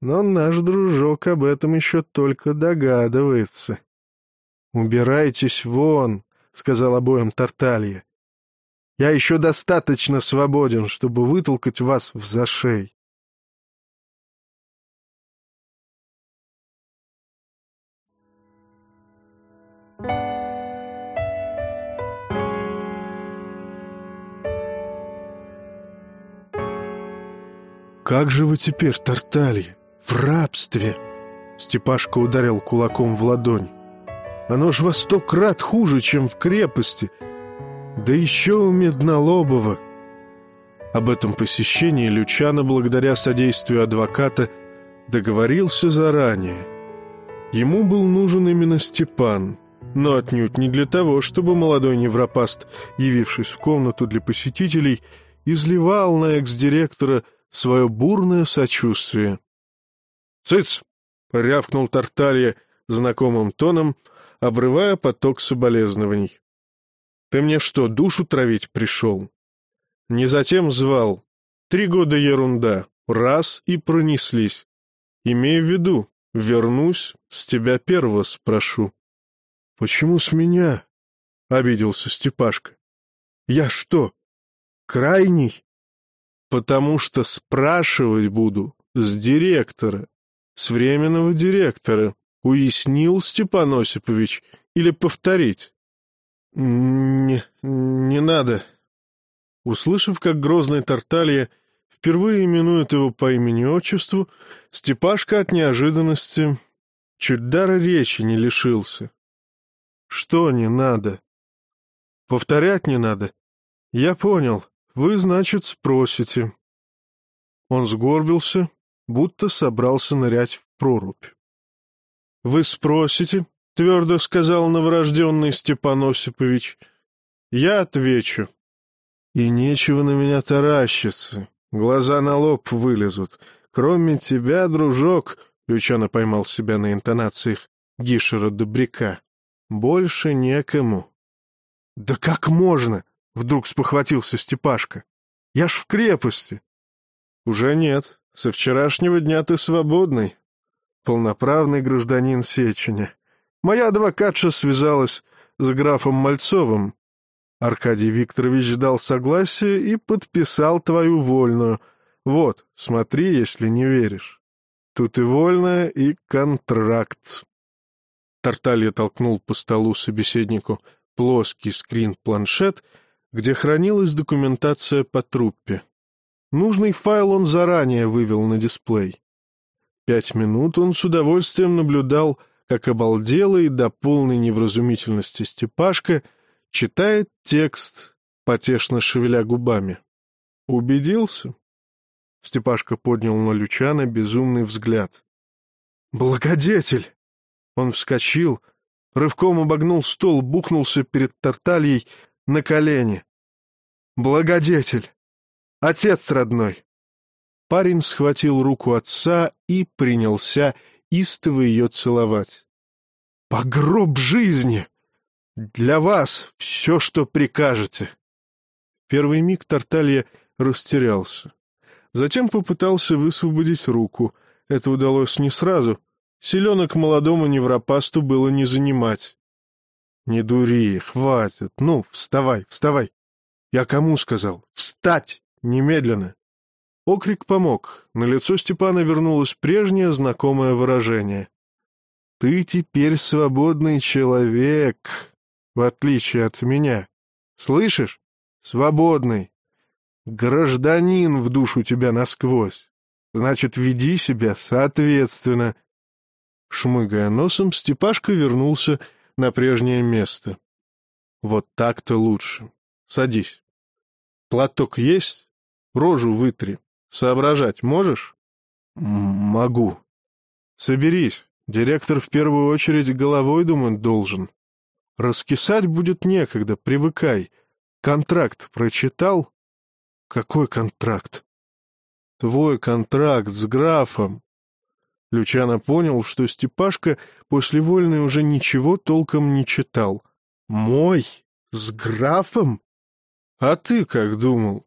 «Но наш дружок об этом еще только догадывается». «Убирайтесь вон», — сказал обоим Тарталья. Я еще достаточно свободен, чтобы вытолкать вас в зашей. «Как же вы теперь, Тарталья? В рабстве!» Степашка ударил кулаком в ладонь. «Оно ж во сто крат хуже, чем в крепости!» Да еще у Меднолобова. Об этом посещении Лючано, благодаря содействию адвоката, договорился заранее. Ему был нужен именно Степан, но отнюдь не для того, чтобы молодой невропаст, явившись в комнату для посетителей, изливал на экс-директора свое бурное сочувствие. «Цыц!» — рявкнул Тарталья знакомым тоном, обрывая поток соболезнований. Ты мне что, душу травить пришел? Не затем звал. Три года ерунда. Раз и пронеслись. Имей в виду, вернусь, с тебя первого спрошу. — Почему с меня? — обиделся Степашка. — Я что, крайний? — Потому что спрашивать буду с директора, с временного директора. Уяснил Степан Осипович или повторить? «Не... не надо». Услышав, как грозный Тарталья впервые именует его по имени-отчеству, Степашка от неожиданности чуть дара речи не лишился. «Что не надо?» «Повторять не надо. Я понял. Вы, значит, спросите». Он сгорбился, будто собрался нырять в прорубь. «Вы спросите, — твердо сказал новорожденный Степан Осипович. — Я отвечу. И нечего на меня таращиться. Глаза на лоб вылезут. Кроме тебя, дружок, — Лючано поймал себя на интонациях Гишера Добряка, — больше некому. — Да как можно? — вдруг спохватился Степашка. — Я ж в крепости. — Уже нет. Со вчерашнего дня ты свободный. Полноправный гражданин Сеченя. Моя адвокатша связалась с графом Мальцовым. Аркадий Викторович дал согласие и подписал твою вольную. Вот, смотри, если не веришь. Тут и вольная, и контракт. Тарталья толкнул по столу собеседнику плоский скрин-планшет, где хранилась документация по труппе. Нужный файл он заранее вывел на дисплей. Пять минут он с удовольствием наблюдал, как обалделый до полной невразумительности Степашка читает текст, потешно шевеля губами. «Убедился?» Степашка поднял на Лючана безумный взгляд. «Благодетель!» Он вскочил, рывком обогнул стол, бухнулся перед Тартальей на колени. «Благодетель! Отец родной!» Парень схватил руку отца и принялся истово ее целовать. «Погроб жизни! Для вас все, что прикажете!» Первый миг Тарталья растерялся. Затем попытался высвободить руку. Это удалось не сразу. Селенок молодому невропасту было не занимать. — Не дури, хватит. Ну, вставай, вставай. Я кому сказал? Встать! Немедленно! Окрик помог. На лицо Степана вернулось прежнее знакомое выражение. «Ты теперь свободный человек, в отличие от меня. Слышишь? Свободный. Гражданин в душу тебя насквозь. Значит, веди себя соответственно». Шмыгая носом, Степашка вернулся на прежнее место. «Вот так-то лучше. Садись. Платок есть? Рожу вытри. Соображать можешь? Могу. Соберись. Директор в первую очередь головой думать должен. Раскисать будет некогда, привыкай. Контракт прочитал? Какой контракт? Твой контракт с графом. Лючано понял, что Степашка после вольной уже ничего толком не читал. Мой? С графом? А ты как думал?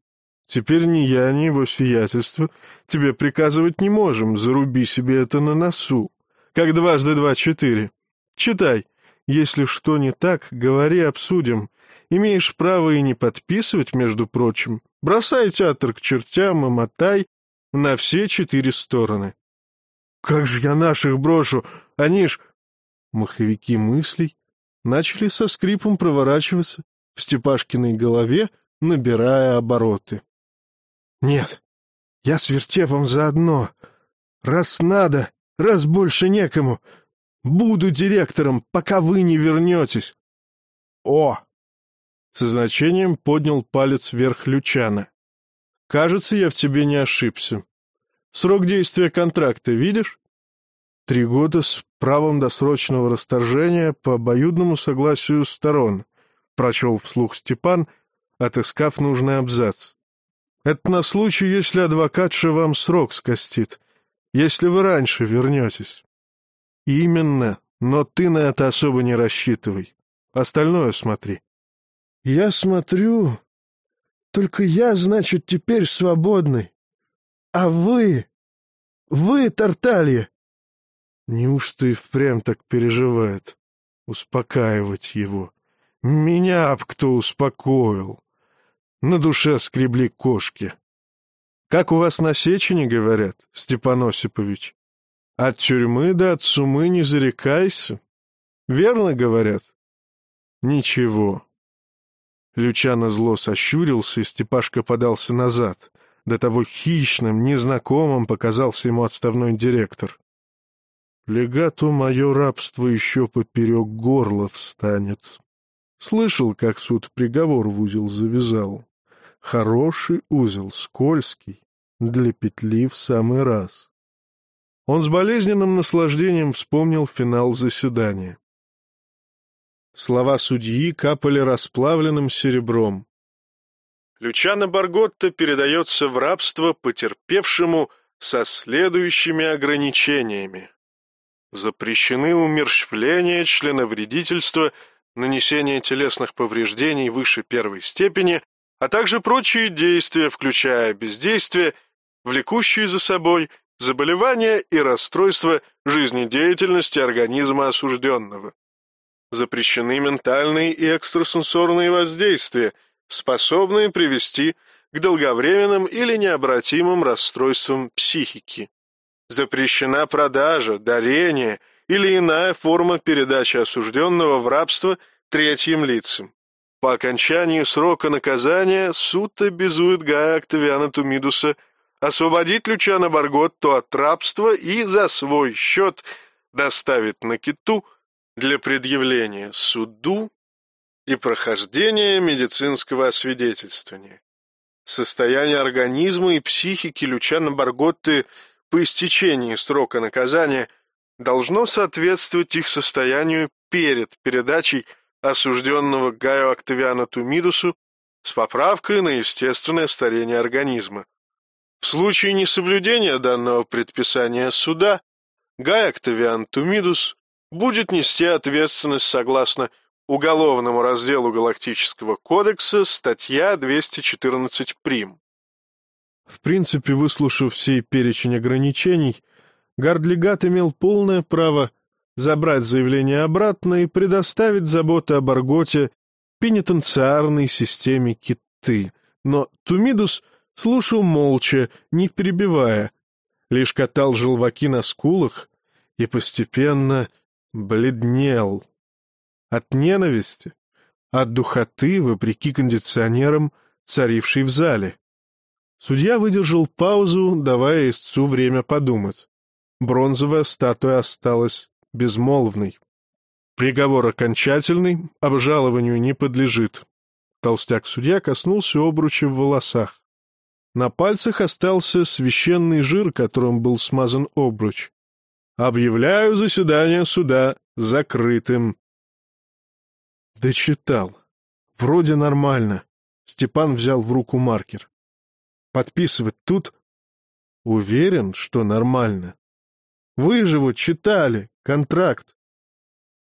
Теперь ни я, ни его сиятельство тебе приказывать не можем, заруби себе это на носу. Как дважды два — четыре. Читай. Если что не так, говори, обсудим. Имеешь право и не подписывать, между прочим. Бросай театр к чертям и мотай на все четыре стороны. Как же я наших брошу? Они ж... Маховики мыслей начали со скрипом проворачиваться в Степашкиной голове, набирая обороты. Нет, я с вертепом заодно. Раз надо, раз больше некому. Буду директором, пока вы не вернетесь. О! Со значением поднял палец вверх Лючана. Кажется, я в тебе не ошибся. Срок действия контракта видишь? Три года с правом досрочного расторжения по обоюдному согласию сторон, прочел вслух Степан, отыскав нужный абзац. Это на случай, если адвокатша вам срок скостит, если вы раньше вернетесь. Именно, но ты на это особо не рассчитывай. Остальное смотри. Я смотрю. Только я, значит, теперь свободный. А вы... Вы, Тарталья... Неужто и впрямь так переживает? Успокаивать его. Меня б кто успокоил. На душе скребли кошки. Как у вас на Сечине говорят, Степан Осипович? От тюрьмы да от сумы не зарекайся. Верно говорят? Ничего. Лючано зло сощурился, и Степашка подался назад. До того хищным, незнакомым показался ему отставной директор. Легату мое рабство еще поперек горла встанет. Слышал, как суд приговор в узел завязал. Хороший узел, скользкий, для петли в самый раз. Он с болезненным наслаждением вспомнил финал заседания. Слова судьи капали расплавленным серебром. Лючано Барготта передается в рабство потерпевшему со следующими ограничениями. Запрещены умерщвление, членовредительство, нанесение телесных повреждений выше первой степени, а также прочие действия, включая бездействие, влекущие за собой заболевания и расстройства жизнедеятельности организма осужденного. Запрещены ментальные и экстрасенсорные воздействия, способные привести к долговременным или необратимым расстройствам психики. Запрещена продажа, дарение или иная форма передачи осужденного в рабство третьим лицам. По окончании срока наказания суд обязует Гая Октавиана Тумидуса освободить Лючана Барготто от рабства и за свой счет доставить на киту для предъявления суду и прохождения медицинского освидетельствования. Состояние организма и психики Лючана Барготты по истечении срока наказания должно соответствовать их состоянию перед передачей осужденного Гаю Октавиану Тумидусу с поправкой на естественное старение организма. В случае несоблюдения данного предписания суда Гай Октавиан Тумидус будет нести ответственность согласно Уголовному разделу Галактического кодекса, статья 214 прим. В принципе, выслушав сей перечень ограничений, Гардлигат имел полное право забрать заявление обратно и предоставить заботы об Арготе пенитенциарной системе Киты. Но Тумидус слушал молча, не перебивая, лишь катал желваки на скулах и постепенно бледнел. От ненависти, от духоты, вопреки кондиционерам, царившей в зале. Судья выдержал паузу, давая истцу время подумать. Бронзовая статуя осталась безмолвной. Приговор окончательный, обжалованию не подлежит. Толстяк-судья коснулся обруча в волосах. На пальцах остался священный жир, которым был смазан обруч. «Объявляю заседание суда закрытым». Дочитал. Вроде нормально. Степан взял в руку маркер. Подписывать тут? Уверен, что нормально. Вы же вот читали контракт.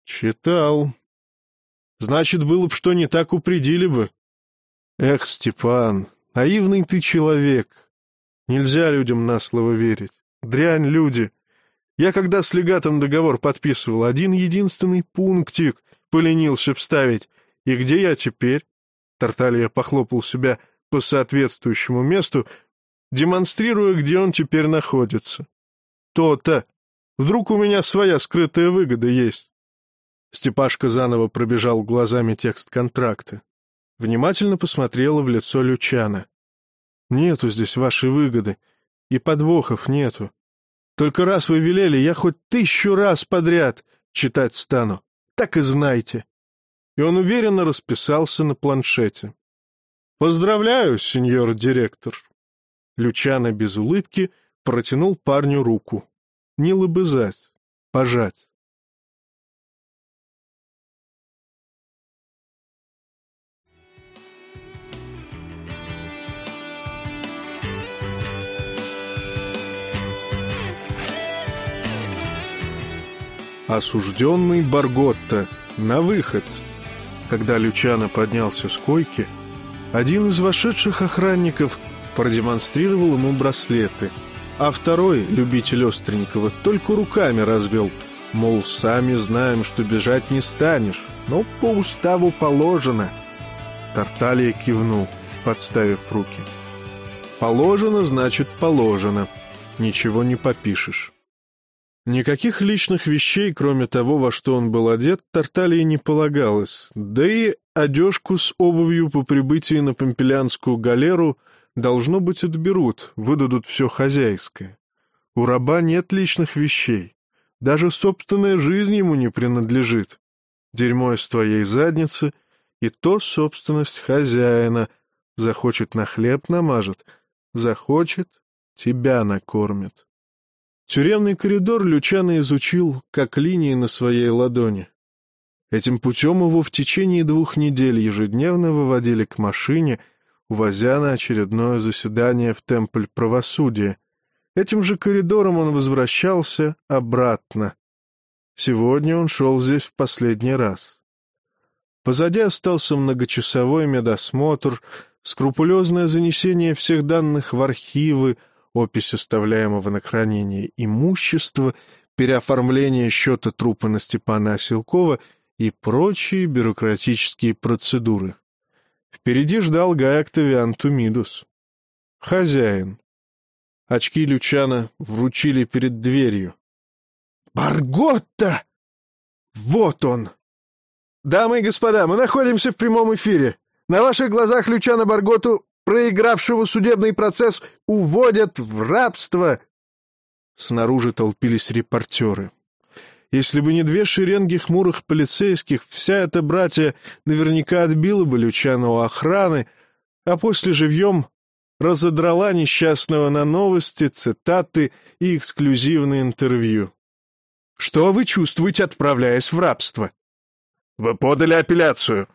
Читал. Значит, было б что не так упредили бы. Эх, Степан, наивный ты человек. Нельзя людям на слово верить. Дрянь люди. Я когда с легатом договор подписывал, один единственный пунктик поленился вставить. И где я теперь? Тарталья похлопал себя по соответствующему месту, демонстрируя, где он теперь находится. То-то. Вдруг у меня своя скрытая выгода есть. Степашка заново пробежал глазами текст контракта. Внимательно посмотрела в лицо Лючана. «Нету здесь вашей выгоды, и подвохов нету. Только раз вы велели, я хоть тысячу раз подряд читать стану. Так и знайте». И он уверенно расписался на планшете. «Поздравляю, сеньор директор!» Лючана без улыбки протянул парню руку. Не лобызать, пожать. Осужденный Барготта на выход. Когда Лючано поднялся с койки, один из вошедших охранников продемонстрировал ему браслеты, а второй, любитель остренького, только руками развел, мол, сами знаем, что бежать не станешь, но по уставу положено. Тарталия кивнул, подставив руки. Положено, значит, положено. Ничего не попишешь. Никаких личных вещей, кроме того, во что он был одет, Тарталии не полагалось, да и одежку с обувью по прибытии на Помпелянскую галеру, должно быть, отберут, выдадут все хозяйское. У раба нет личных вещей. Даже собственная жизнь ему не принадлежит. Дерьмо из твоей задницы, и то собственность хозяина. Захочет на хлеб намажет, захочет — тебя накормит. Тюремный коридор Лючано изучил, как линии на своей ладони. Этим путем его в течение двух недель ежедневно выводили к машине, увозя на очередное заседание в Темпль правосудия. Этим же коридором он возвращался обратно. Сегодня он шел здесь в последний раз. Позади остался многочасовой медосмотр, скрупулезное занесение всех данных в архивы, опись оставляемого на хранение имущества, переоформление счета трупа на Степана Оселкова и прочие бюрократические процедуры. Впереди ждал Гай Октавиан Тумидус. Хозяин. Очки Лючана вручили перед дверью. Барготта! Вот он! Дамы и господа, мы находимся в прямом эфире. На ваших глазах Лючана Барготу, проигравшего судебный процесс, уводят в рабство. Снаружи толпились репортеры. Если бы не две шеренги хмурых полицейских, вся эта братья наверняка отбила бы Лючана у охраны, а после живьем разодрала несчастного на новости, цитаты и эксклюзивные интервью. Что вы чувствуете, отправляясь в рабство? Вы подали апелляцию.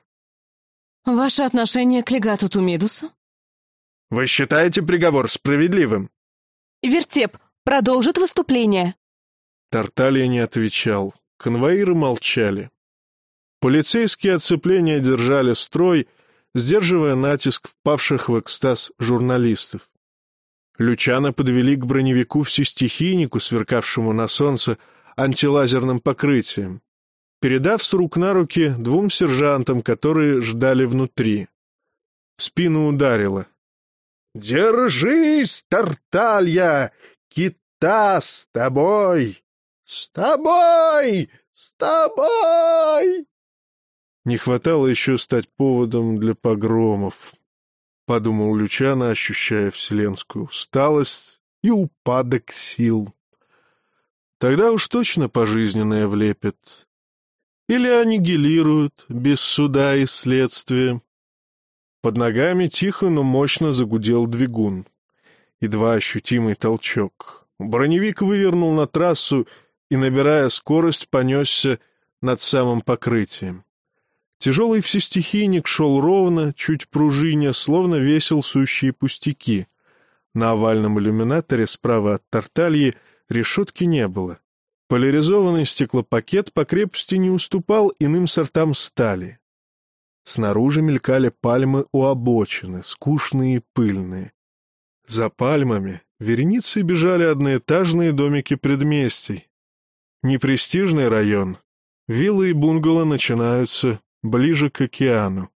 Ваше отношение к легату Тумидусу? Вы считаете приговор справедливым? Вертеп продолжит выступление. Тарталья не отвечал. Конвоиры молчали. Полицейские оцепления держали строй, сдерживая натиск впавших в экстаз журналистов. Лючана подвели к броневику всестихийнику, сверкавшему на солнце антилазерным покрытием, передав с рук на руки двум сержантам, которые ждали внутри. В спину ударило. «Держись, Тарталья! Кита с тобой! С тобой! С тобой!» Не хватало еще стать поводом для погромов, — подумал Лючана, ощущая вселенскую усталость и упадок сил. Тогда уж точно пожизненное влепят. Или аннигилируют без суда и следствия. Под ногами тихо, но мощно загудел двигун. Едва ощутимый толчок. Броневик вывернул на трассу и, набирая скорость, понесся над самым покрытием. Тяжелый всестихийник шел ровно, чуть пружиня, словно весил сущие пустяки. На овальном иллюминаторе справа от Тартальи решетки не было. Поляризованный стеклопакет по крепости не уступал иным сортам стали. Снаружи мелькали пальмы у обочины, скучные и пыльные. За пальмами вереницей бежали одноэтажные домики предместий. Непрестижный район. Виллы и бунгало начинаются ближе к океану.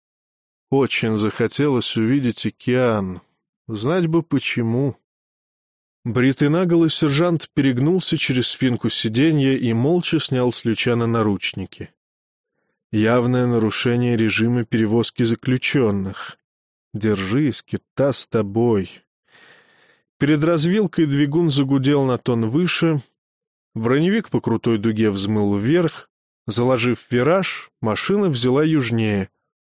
Очень захотелось увидеть океан. Знать бы почему. Бритый наголо сержант перегнулся через спинку сиденья и молча снял с Лючана наручники. Явное нарушение режима перевозки заключенных. Держись, кита с тобой. Перед развилкой двигун загудел на тон выше, броневик по крутой дуге взмыл вверх, Заложив вираж, машина взяла южнее.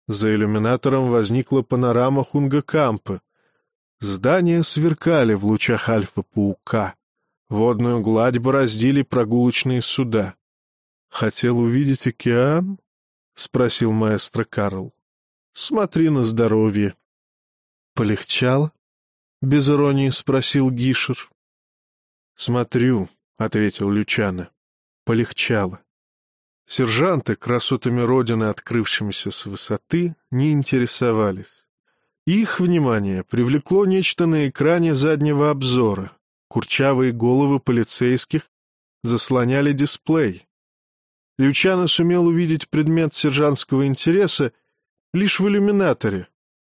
За иллюминатором возникла панорама Хунгакампы. Здания сверкали в лучах альфа-паука. Водную гладь бороздили прогулочные суда. «Хотел увидеть океан?» — спросил маэстро Карл. «Смотри на здоровье». «Полегчало?» — без иронии спросил Гишер. «Смотрю», — ответил Лючано. «Полегчало». Сержанты, красотами Родины, открывшимися с высоты, не интересовались. Их внимание привлекло нечто на экране заднего обзора. Курчавые головы полицейских заслоняли дисплей. Лючано сумел увидеть предмет сержантского интереса лишь в иллюминаторе,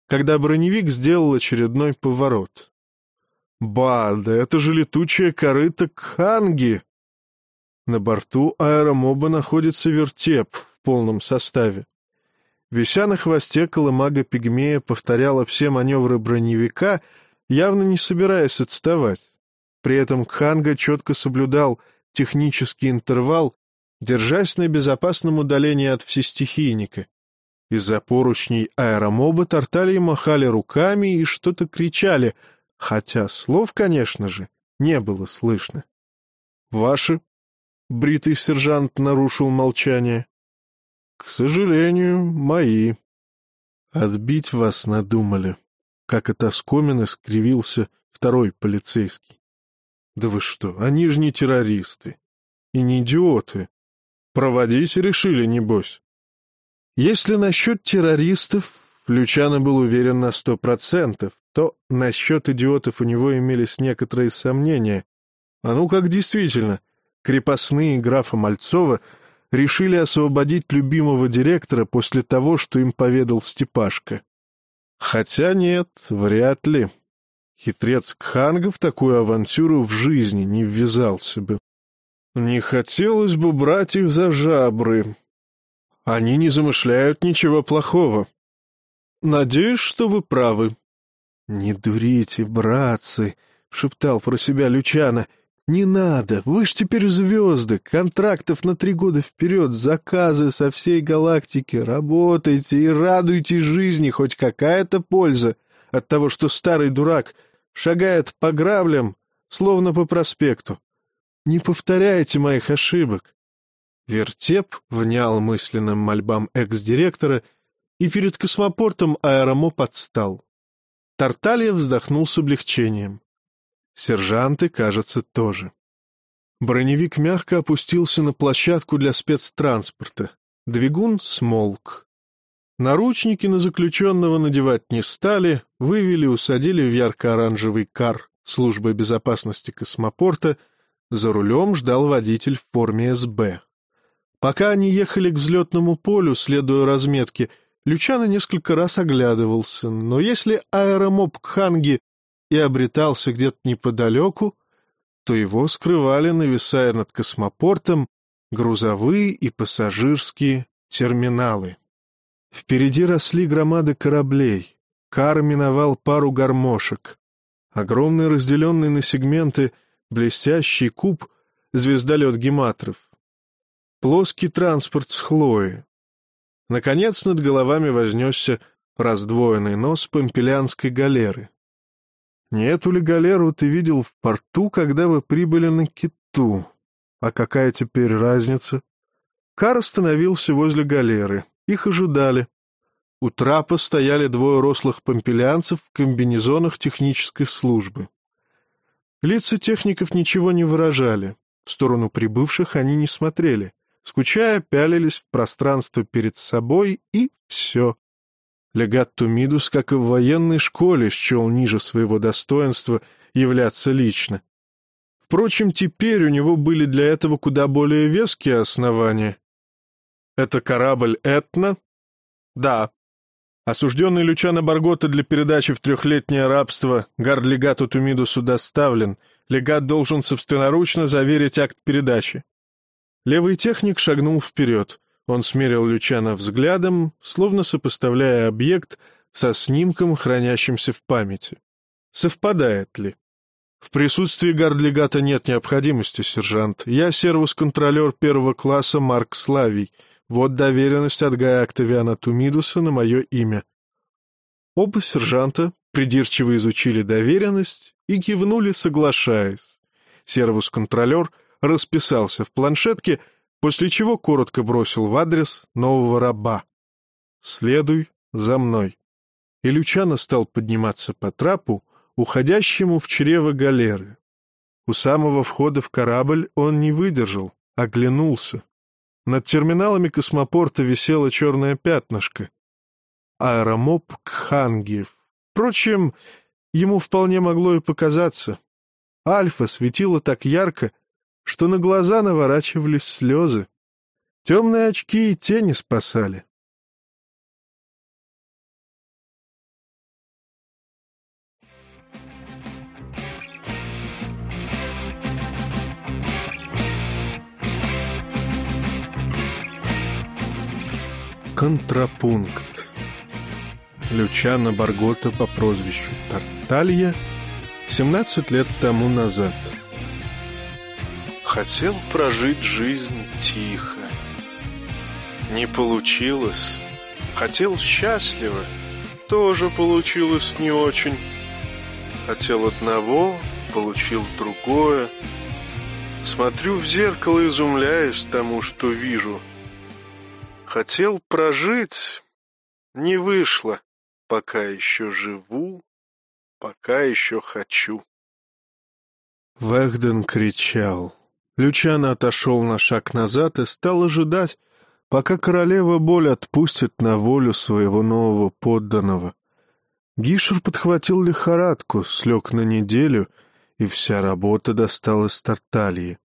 когда броневик сделал очередной поворот. «Ба, да это же летучая корыта Кханги!» На борту аэромоба находится вертеп в полном составе. Вися на хвосте колымага-пигмея повторяла все маневры броневика, явно не собираясь отставать. При этом Кханга четко соблюдал технический интервал, держась на безопасном удалении от всестихийника. Из-за поручней аэромоба тортали махали руками и что-то кричали, хотя слов, конечно же, не было слышно. «Ваши Бритый сержант нарушил молчание. — К сожалению, мои. — Отбить вас надумали. Как это оскоменно скривился второй полицейский. — Да вы что, они же не террористы. И не идиоты. Проводить решили, небось. Если насчет террористов Лючано был уверен на сто процентов, то насчет идиотов у него имелись некоторые сомнения. А ну как действительно — крепостные графа Мальцова решили освободить любимого директора после того, что им поведал Степашка. Хотя нет, вряд ли. Хитрец Кханга в такую авантюру в жизни не ввязался бы. Не хотелось бы брать их за жабры. Они не замышляют ничего плохого. Надеюсь, что вы правы. — Не дурите, братцы, — шептал про себя Лючана. — Не надо, вы ж теперь звезды, контрактов на три года вперед, заказы со всей галактики. Работайте и радуйте жизни, хоть какая-то польза от того, что старый дурак шагает по граблям, словно по проспекту. Не повторяйте моих ошибок. Вертеп внял мысленным мольбам экс-директора, и перед космопортом аэромо подстал. Тарталья вздохнул с облегчением. Сержанты, кажется, тоже. Броневик мягко опустился на площадку для спецтранспорта. Двигун смолк. Наручники на заключенного надевать не стали, вывели, усадили в ярко-оранжевый кар службы безопасности космопорта, за рулем ждал водитель в форме СБ. Пока они ехали к взлетному полю, следуя разметке, Лючано несколько раз оглядывался, но если аэромоб Кханги и обретался где-то неподалеку, то его скрывали, нависая над космопортом, грузовые и пассажирские терминалы. Впереди росли громады кораблей. Кар миновал пару гармошек. Огромный разделенный на сегменты блестящий куб звездолет гематров. Плоский транспорт с Хлои. Наконец над головами вознесся раздвоенный нос помпелянской галеры. Не эту ли галеру ты видел в порту, когда вы прибыли на Киту? А какая теперь разница? Кар остановился возле галеры. Их ожидали. У трапа стояли двое рослых помпелянцев в комбинезонах технической службы. Лица техников ничего не выражали. В сторону прибывших они не смотрели. Скучая, пялились в пространство перед собой, и все. Легат Тумидус, как и в военной школе, счел ниже своего достоинства являться лично. Впрочем, теперь у него были для этого куда более веские основания. «Это корабль «Этна»?» «Да». Осужденный Лючано Баргота для передачи в трехлетнее рабство гард-легату Тумидусу доставлен. Легат должен собственноручно заверить акт передачи. Левый техник шагнул вперед. Он смерил Лючана взглядом, словно сопоставляя объект со снимком, хранящимся в памяти. Совпадает ли? В присутствии гардлегата нет необходимости, сержант. Я сервус-контролер первого класса Марк Славий. Вот доверенность от Гая Октавиана Тумидуса на мое имя. Оба сержанта придирчиво изучили доверенность и кивнули, соглашаясь. Сервус-контролер — расписался в планшетке, после чего коротко бросил в адрес нового раба. «Следуй за мной». И Лючано стал подниматься по трапу, уходящему в чрево галеры. У самого входа в корабль он не выдержал, оглянулся. Над терминалами космопорта висело черное пятнышко. Аэромоб Кхангиев. Впрочем, ему вполне могло и показаться. Альфа светила так ярко, что на глаза наворачивались слезы. Темные очки и тени спасали. Контрапункт. Лючана Баргота по прозвищу Тарталья 17 лет тому назад — Хотел прожить жизнь тихо. Не получилось. Хотел счастливо. Тоже получилось не очень. Хотел одного, получил другое. Смотрю в зеркало, изумляюсь тому, что вижу. Хотел прожить, не вышло. Пока еще живу, пока еще хочу. Вэгден кричал. Лючано отошел на шаг назад и стал ожидать, пока королева боль отпустит на волю своего нового подданного. Гишер подхватил лихорадку, слег на неделю, и вся работа досталась Тарталье,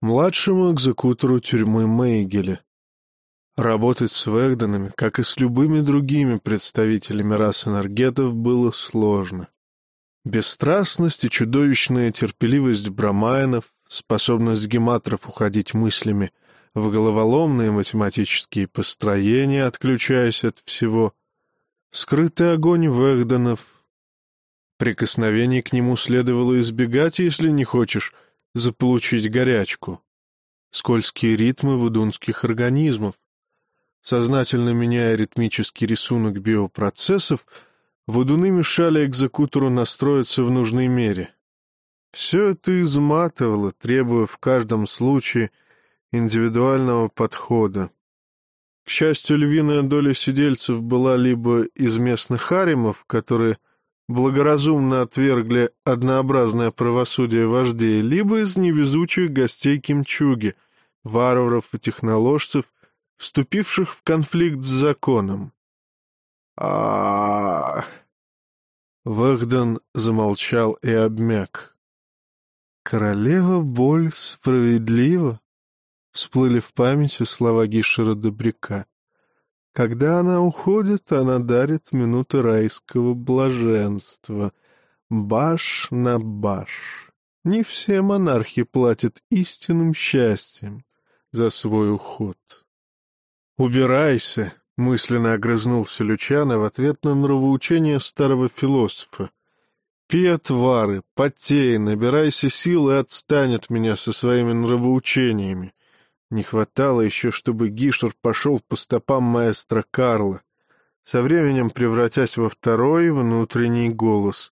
младшему экзекутору тюрьмы Мейгеля. Работать с Вэгденами, как и с любыми другими представителями рас энергетов, было сложно. Бесстрастность и чудовищная терпеливость брамайнов способность гематров уходить мыслями в головоломные математические построения, отключаясь от всего, скрытый огонь Вэгденов. Прикосновений к нему следовало избегать, если не хочешь заполучить горячку. Скользкие ритмы вудунских организмов. Сознательно меняя ритмический рисунок биопроцессов, вудуны мешали экзекутору настроиться в нужной мере. Все это изматывало, требуя в каждом случае индивидуального подхода. К счастью, львиная доля сидельцев была либо из местных харимов, которые благоразумно отвергли однообразное правосудие вождей, либо из невезучих гостей Кимчуги, варваров и техноложцев, вступивших в конфликт с законом. а Вахдан замолчал и обмяк. «Королева боль справедлива», — всплыли в памяти слова Гишера Добряка. «Когда она уходит, она дарит минуты райского блаженства. Баш на баш. Не все монархи платят истинным счастьем за свой уход». «Убирайся!» — мысленно огрызнулся Лючано в ответ на нравоучение старого философа. Пи отвары, потей, набирайся сил и отстань от меня со своими нравоучениями. Не хватало еще, чтобы Гишер пошел по стопам маэстро Карла, со временем превратясь во второй внутренний голос.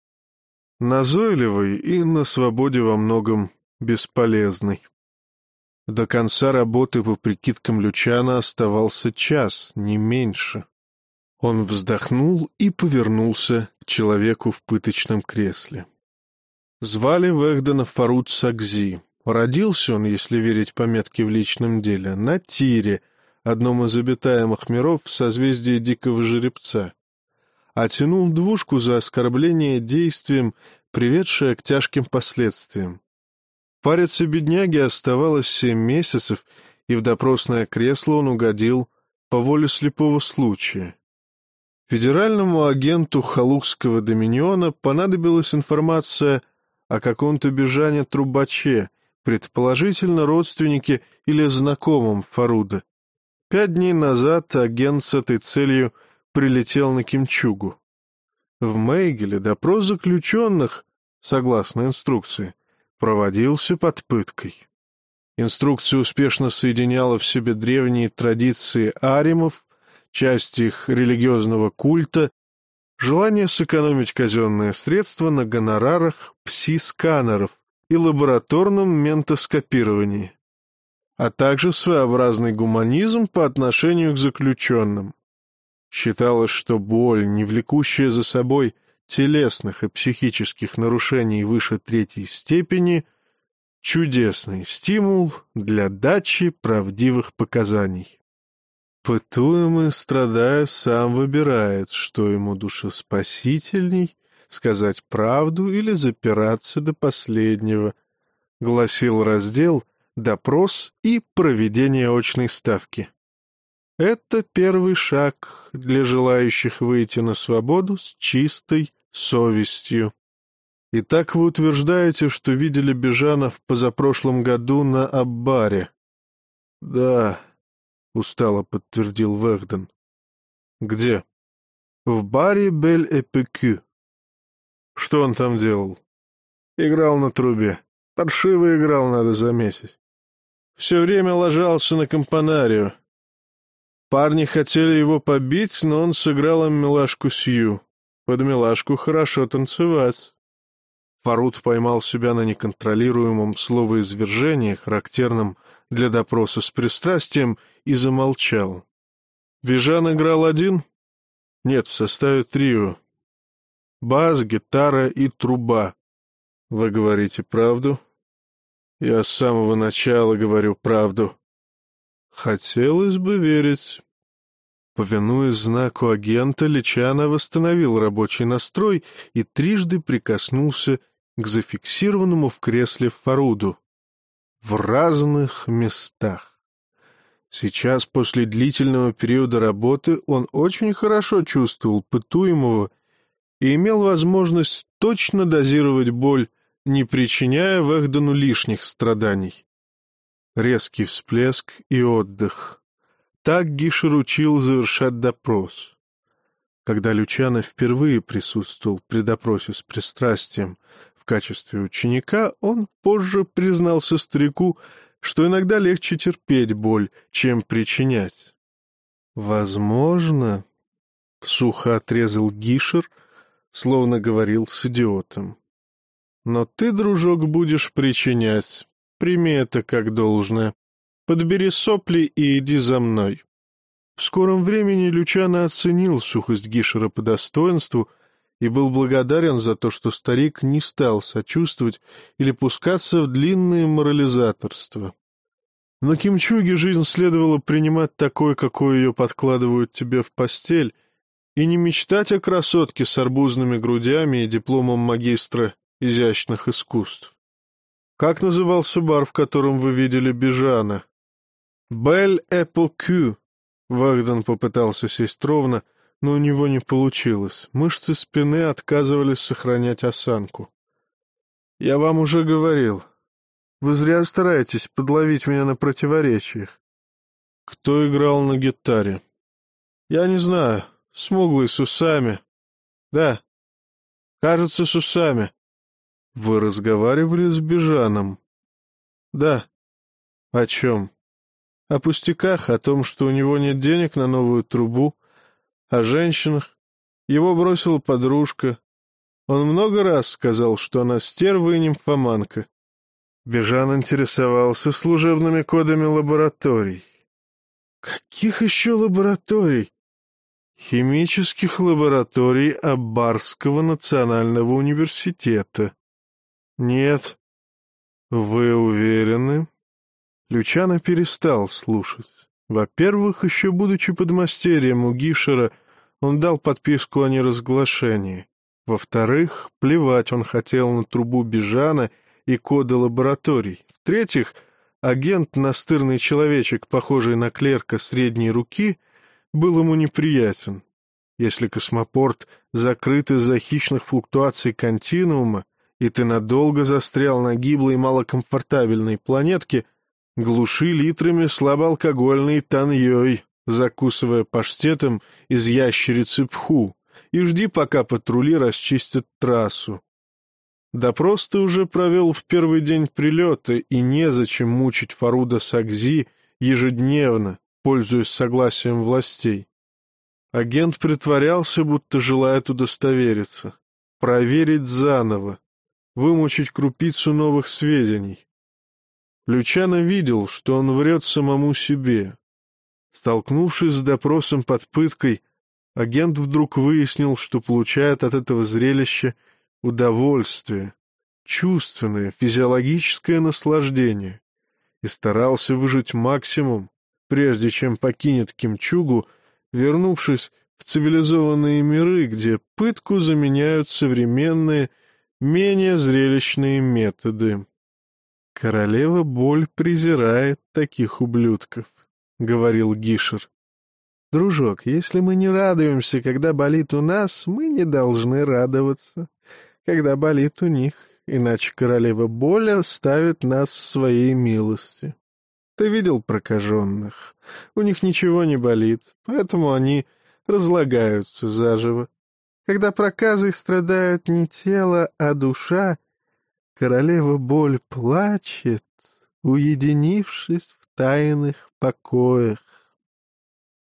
Назойливый и на свободе во многом бесполезный. До конца работы по прикидкам Лючана оставался час, не меньше. Он вздохнул и повернулся к человеку в пыточном кресле. Звали Вэгдена Фарут Сакзи. Родился он, если верить пометке в личном деле, на Тире, одном из обитаемых миров в созвездии Дикого Жеребца. Оттянул двушку за оскорбление действием, приведшее к тяжким последствиям. Париться бедняге оставалось семь месяцев, и в допросное кресло он угодил по воле слепого случая. Федеральному агенту Халукского доминиона понадобилась информация о каком-то бежане Трубаче, предположительно родственнике или знакомом Фаруда. Пять дней назад агент с этой целью прилетел на Кимчугу. В Мейгеле допрос заключенных, согласно инструкции, проводился под пыткой. Инструкция успешно соединяла в себе древние традиции аримов часть их религиозного культа, желание сэкономить казенные средства на гонорарах пси-сканеров и лабораторном ментоскопировании, а также своеобразный гуманизм по отношению к заключенным. Считалось, что боль, не влекущая за собой телесных и психических нарушений выше третьей степени, чудесный стимул для дачи правдивых показаний. Пытуемый, страдая, сам выбирает, что ему душеспасительней — сказать правду или запираться до последнего, — гласил раздел «Допрос и проведение очной ставки». Это первый шаг для желающих выйти на свободу с чистой совестью. Итак, вы утверждаете, что видели Бежанов позапрошлом году на Аббаре? — Да, устало подтвердил Вэгден. Где? В баре Бель Эпекю. Что он там делал? Играл на трубе. Паршиво играл, надо заметить. Все время ложался на компанарию. Парни хотели его побить, но он сыграл им милашку Сью. Под милашку хорошо танцевать. Фарут поймал себя на неконтролируемом словоизвержении, характерном для допроса с пристрастием, и замолчал. Бежан играл один? Нет, в составе трио. Бас, гитара и труба. Вы говорите правду? Я с самого начала говорю правду. Хотелось бы верить. Повинуясь знаку агента, Личана восстановил рабочий настрой и трижды прикоснулся к зафиксированному в кресле Фаруду. В разных местах. Сейчас, после длительного периода работы, он очень хорошо чувствовал пытуемого и имел возможность точно дозировать боль не причиняя Вэгдену лишних страданий. Резкий всплеск и отдых. Так Гишер учил завершать допрос. Когда Лючано впервые присутствовал при допросе с пристрастием в качестве ученика, он позже признался старику, что иногда легче терпеть боль, чем причинять. «Возможно», — сухо отрезал Гишер, словно говорил с идиотом. «Но ты, дружок, будешь причинять. Прими это как должное. Подбери сопли и иди за мной». В скором времени Лючано оценил сухость Гишера по достоинству и был благодарен за то, что старик не стал сочувствовать или пускаться в длинные морализаторства. На Кимчуге жизнь следовало принимать такой, какой ее подкладывают тебе в постель, и не мечтать о красотке с арбузными грудями и дипломом магистра изящных искусств. Как назывался бар, в котором вы видели Бежана? «Бель Эпокю», Вагден попытался сесть ровно, но у него не получилось. Мышцы спины отказывались сохранять осанку. «Я вам уже говорил. Вы зря стараетесь подловить меня на противоречиях. Кто играл на гитаре? Я не знаю. Смуглый с усами. Да. Кажется, с усами. Вы разговаривали с Бежаном? Да. О чем? О пустяках, о том, что у него нет денег на новую трубу, о женщинах. Его бросила подружка. Он много раз сказал, что она стерва и нимфоманка. Бежан интересовался служебными кодами лабораторий. Каких еще лабораторий? Химических лабораторий Аббарского национального университета. Нет. Вы уверены? Лючано перестал слушать. Во-первых, еще будучи подмастерьем у Гишера, он дал подписку о неразглашении. Во-вторых, плевать он хотел на трубу Бежана и коды лабораторий. В-третьих, агент, настырный человечек, похожий на клерка средней руки, был ему неприятен. Если космопорт закрыт из-за хищных флуктуаций континуума, и ты надолго застрял на гиблой малокомфортабельной планетке — Глуши литрами слабоалкогольный таньей, закусывая паштетом из ящерицы пху, и жди, пока патрули расчистят трассу. Допрос ты уже провел в первый день прилета, и незачем мучить Фаруда Сагзи ежедневно, пользуясь согласием властей. Агент притворялся, будто желает удостовериться, проверить заново, вымучить крупицу новых сведений. Лючано видел, что он врет самому себе. Столкнувшись с допросом под пыткой, агент вдруг выяснил, что получает от этого зрелища удовольствие, чувственное, физиологическое наслаждение, и старался выжить максимум, прежде чем покинет Кимчугу, вернувшись в цивилизованные миры, где пытку заменяют современные, менее зрелищные методы. «Королева Боль презирает таких ублюдков», — говорил Гишер. «Дружок, если мы не радуемся, когда болит у нас, мы не должны радоваться, когда болит у них, иначе королева Боль оставит нас в своей милости. Ты видел прокаженных? У них ничего не болит, поэтому они разлагаются заживо. Когда проказой страдают не тело, а душа, Королева боль плачет, уединившись в тайных покоях.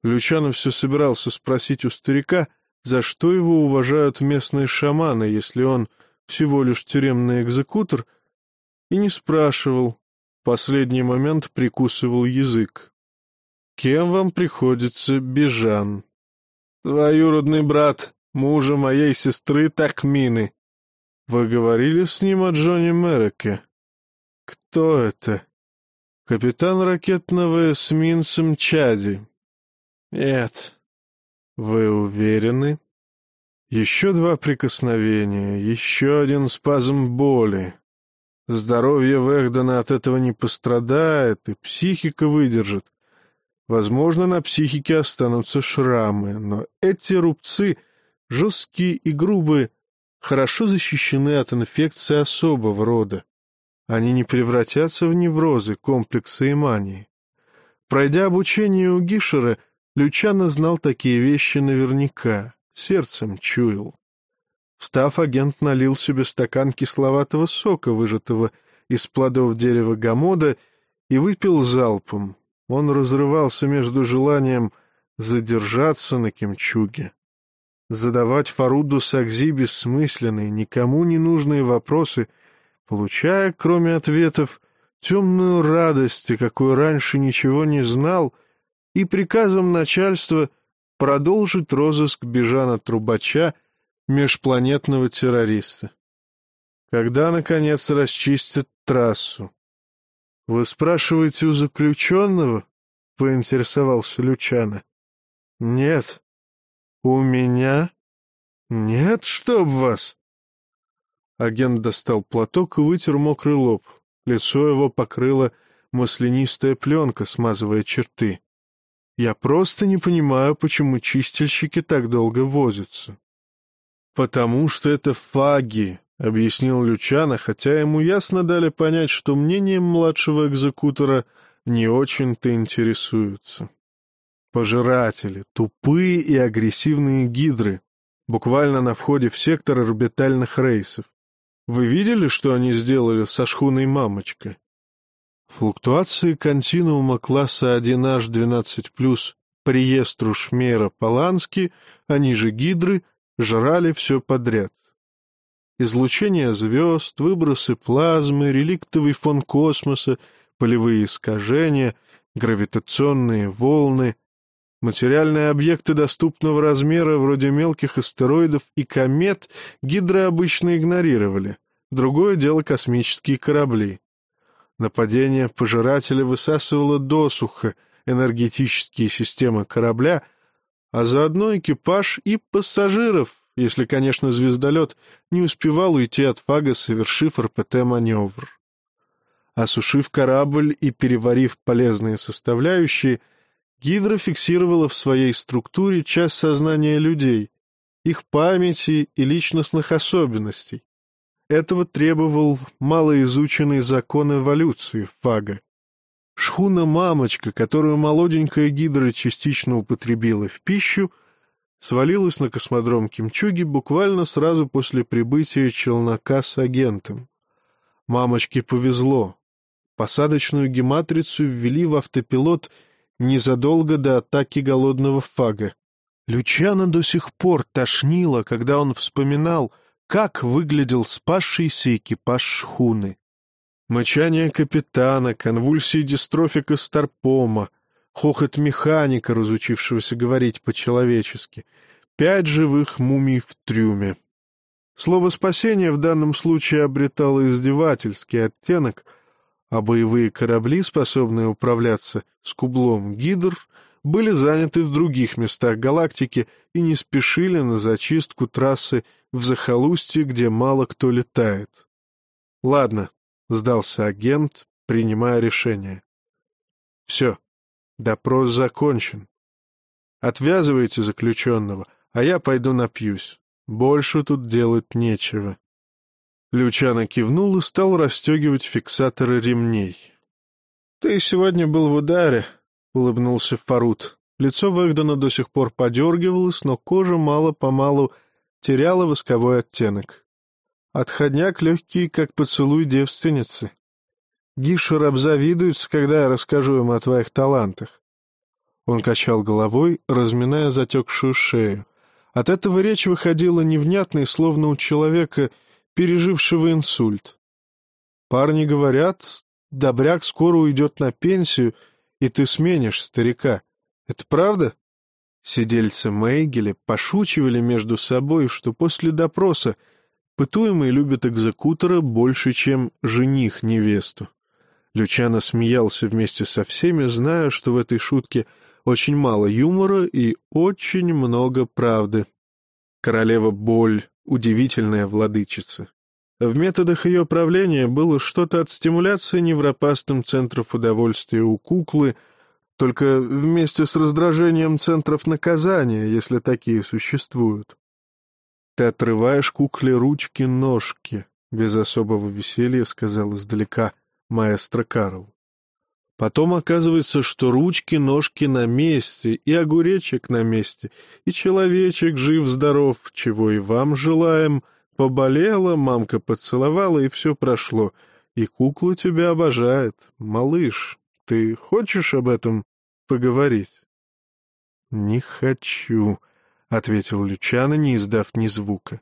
Лючанов все собирался спросить у старика, за что его уважают местные шаманы, если он всего лишь тюремный экзекутор, и не спрашивал. В последний момент прикусывал язык. «Кем вам приходится Бежан?» «Двоюродный брат мужа моей сестры Такмины», вы говорили с ним о Джоне Мереке? Кто это? Капитан ракетного эсминца Мчади. Нет. Вы уверены? Еще два прикосновения, еще один спазм боли. Здоровье Вэгдена от этого не пострадает, и психика выдержит. Возможно, на психике останутся шрамы, но эти рубцы, жесткие и грубые, хорошо защищены от инфекции особого рода. Они не превратятся в неврозы, комплексы и мании. Пройдя обучение у Гишера, Лючано знал такие вещи наверняка, сердцем чуял. Встав, агент налил себе стакан кисловатого сока, выжатого из плодов дерева гамода, и выпил залпом. Он разрывался между желанием задержаться на кемчуге, задавать Фаруду Сакзи бессмысленные, никому не нужные вопросы, получая, кроме ответов, темную радость, о какой раньше ничего не знал, и приказом начальства продолжить розыск Бежана Трубача, межпланетного террориста. Когда, наконец, расчистят трассу? — Вы спрашиваете у заключенного? — поинтересовался Лючана. — Нет. — У меня? — Нет, чтоб вас! Агент достал платок и вытер мокрый лоб. Лицо его покрыло маслянистая пленка, смазывая черты. Я просто не понимаю, почему чистильщики так долго возятся. — Потому что это фаги, — объяснил Лючана, хотя ему ясно дали понять, что мнением младшего экзекутора не очень-то интересуются. Пожиратели, тупые и агрессивные гидры, буквально на входе в сектор орбитальных рейсов. Вы видели, что они сделали со шхуной «Мамочка»? Флуктуации континуума класса 1H12+, по реестру Шмейра Полански, они же гидры, жрали все подряд. Излучение звезд, выбросы плазмы, реликтовый фон космоса, полевые искажения, гравитационные волны, материальные объекты доступного размера, вроде мелких астероидов и комет, гидры обычно игнорировали. Другое дело космические корабли. Нападение пожирателя высасывало досуха энергетические системы корабля, а заодно экипаж и пассажиров, если, конечно, звездолет не успевал уйти от фага, совершив РПТ-маневр. Осушив корабль и переварив полезные составляющие, Гидра фиксировала в своей структуре часть сознания людей, их памяти и личностных особенностей. Этого требовал малоизученный закон эволюции Фага. Шхуна-мамочка, которую молоденькая гидра частично употребила в пищу, свалилась на космодром Кимчуги буквально сразу после прибытия челнока с агентом. Мамочке повезло. Посадочную гематрицу ввели в автопилот незадолго до атаки голодного фага. Лючана до сих пор тошнило, когда он вспоминал — как выглядел спасшийся экипаж шхуны. Мычание капитана, конвульсии дистрофика Старпома, хохот механика, разучившегося говорить по-человечески, пять живых мумий в трюме. Слово «спасение» в данном случае обретало издевательский оттенок, а боевые корабли, способные управляться с кублом гидр, были заняты в других местах галактики и не спешили на зачистку трассы в захолустье, где мало кто летает. Ладно, сдался агент, принимая решение. Все, допрос закончен. Отвязывайте заключенного, а я пойду напьюсь. Больше тут делать нечего. Лючано кивнул и стал расстегивать фиксаторы ремней. — Ты сегодня был в ударе, — улыбнулся Фарут. Лицо Вэгдена до сих пор подергивалось, но кожа мало-помалу теряла восковой оттенок. Отходняк легкий, как поцелуй девственницы. Гишер обзавидуется, когда я расскажу ему о твоих талантах. Он качал головой, разминая затекшую шею. От этого речь выходила невнятной, словно у человека, пережившего инсульт. Парни говорят, добряк скоро уйдет на пенсию, и ты сменишь старика. Это правда? Сидельцы Мейгеля пошучивали между собой, что после допроса пытуемый любит экзекутора больше, чем жених невесту. Лючано смеялся вместе со всеми, зная, что в этой шутке очень мало юмора и очень много правды. Королева Боль — удивительная владычица. В методах ее правления было что-то от стимуляции невропастым центров удовольствия у куклы — только вместе с раздражением центров наказания, если такие существуют. Ты отрываешь кукле ручки-ножки, — без особого веселья сказал издалека маэстро Карл. Потом оказывается, что ручки-ножки на месте, и огуречек на месте, и человечек жив-здоров, чего и вам желаем. Поболела, мамка поцеловала, и все прошло. И кукла тебя обожает. Малыш, ты хочешь об этом поговорить? — Не хочу, — ответил Лючано, не издав ни звука.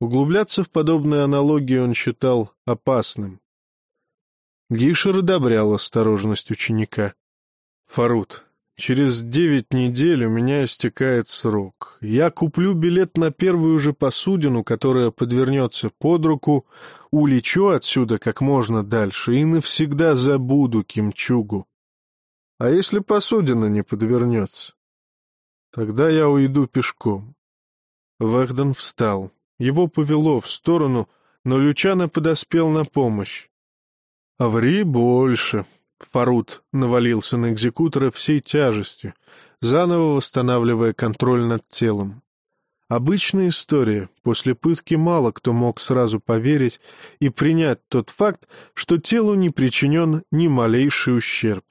Углубляться в подобные аналогии он считал опасным. Гишер одобрял осторожность ученика. «Фарут, через девять недель у меня истекает срок. Я куплю билет на первую же посудину, которая подвернется под руку, улечу отсюда как можно дальше и навсегда забуду Кимчугу. А если посудина не подвернется? Тогда я уйду пешком». Вэхден встал. Его повело в сторону, но Лючано подоспел на помощь. Ври больше. Фарут навалился на экзекутора всей тяжестью, заново восстанавливая контроль над телом. Обычная история. После пытки мало кто мог сразу поверить и принять тот факт, что телу не причинен ни малейший ущерб.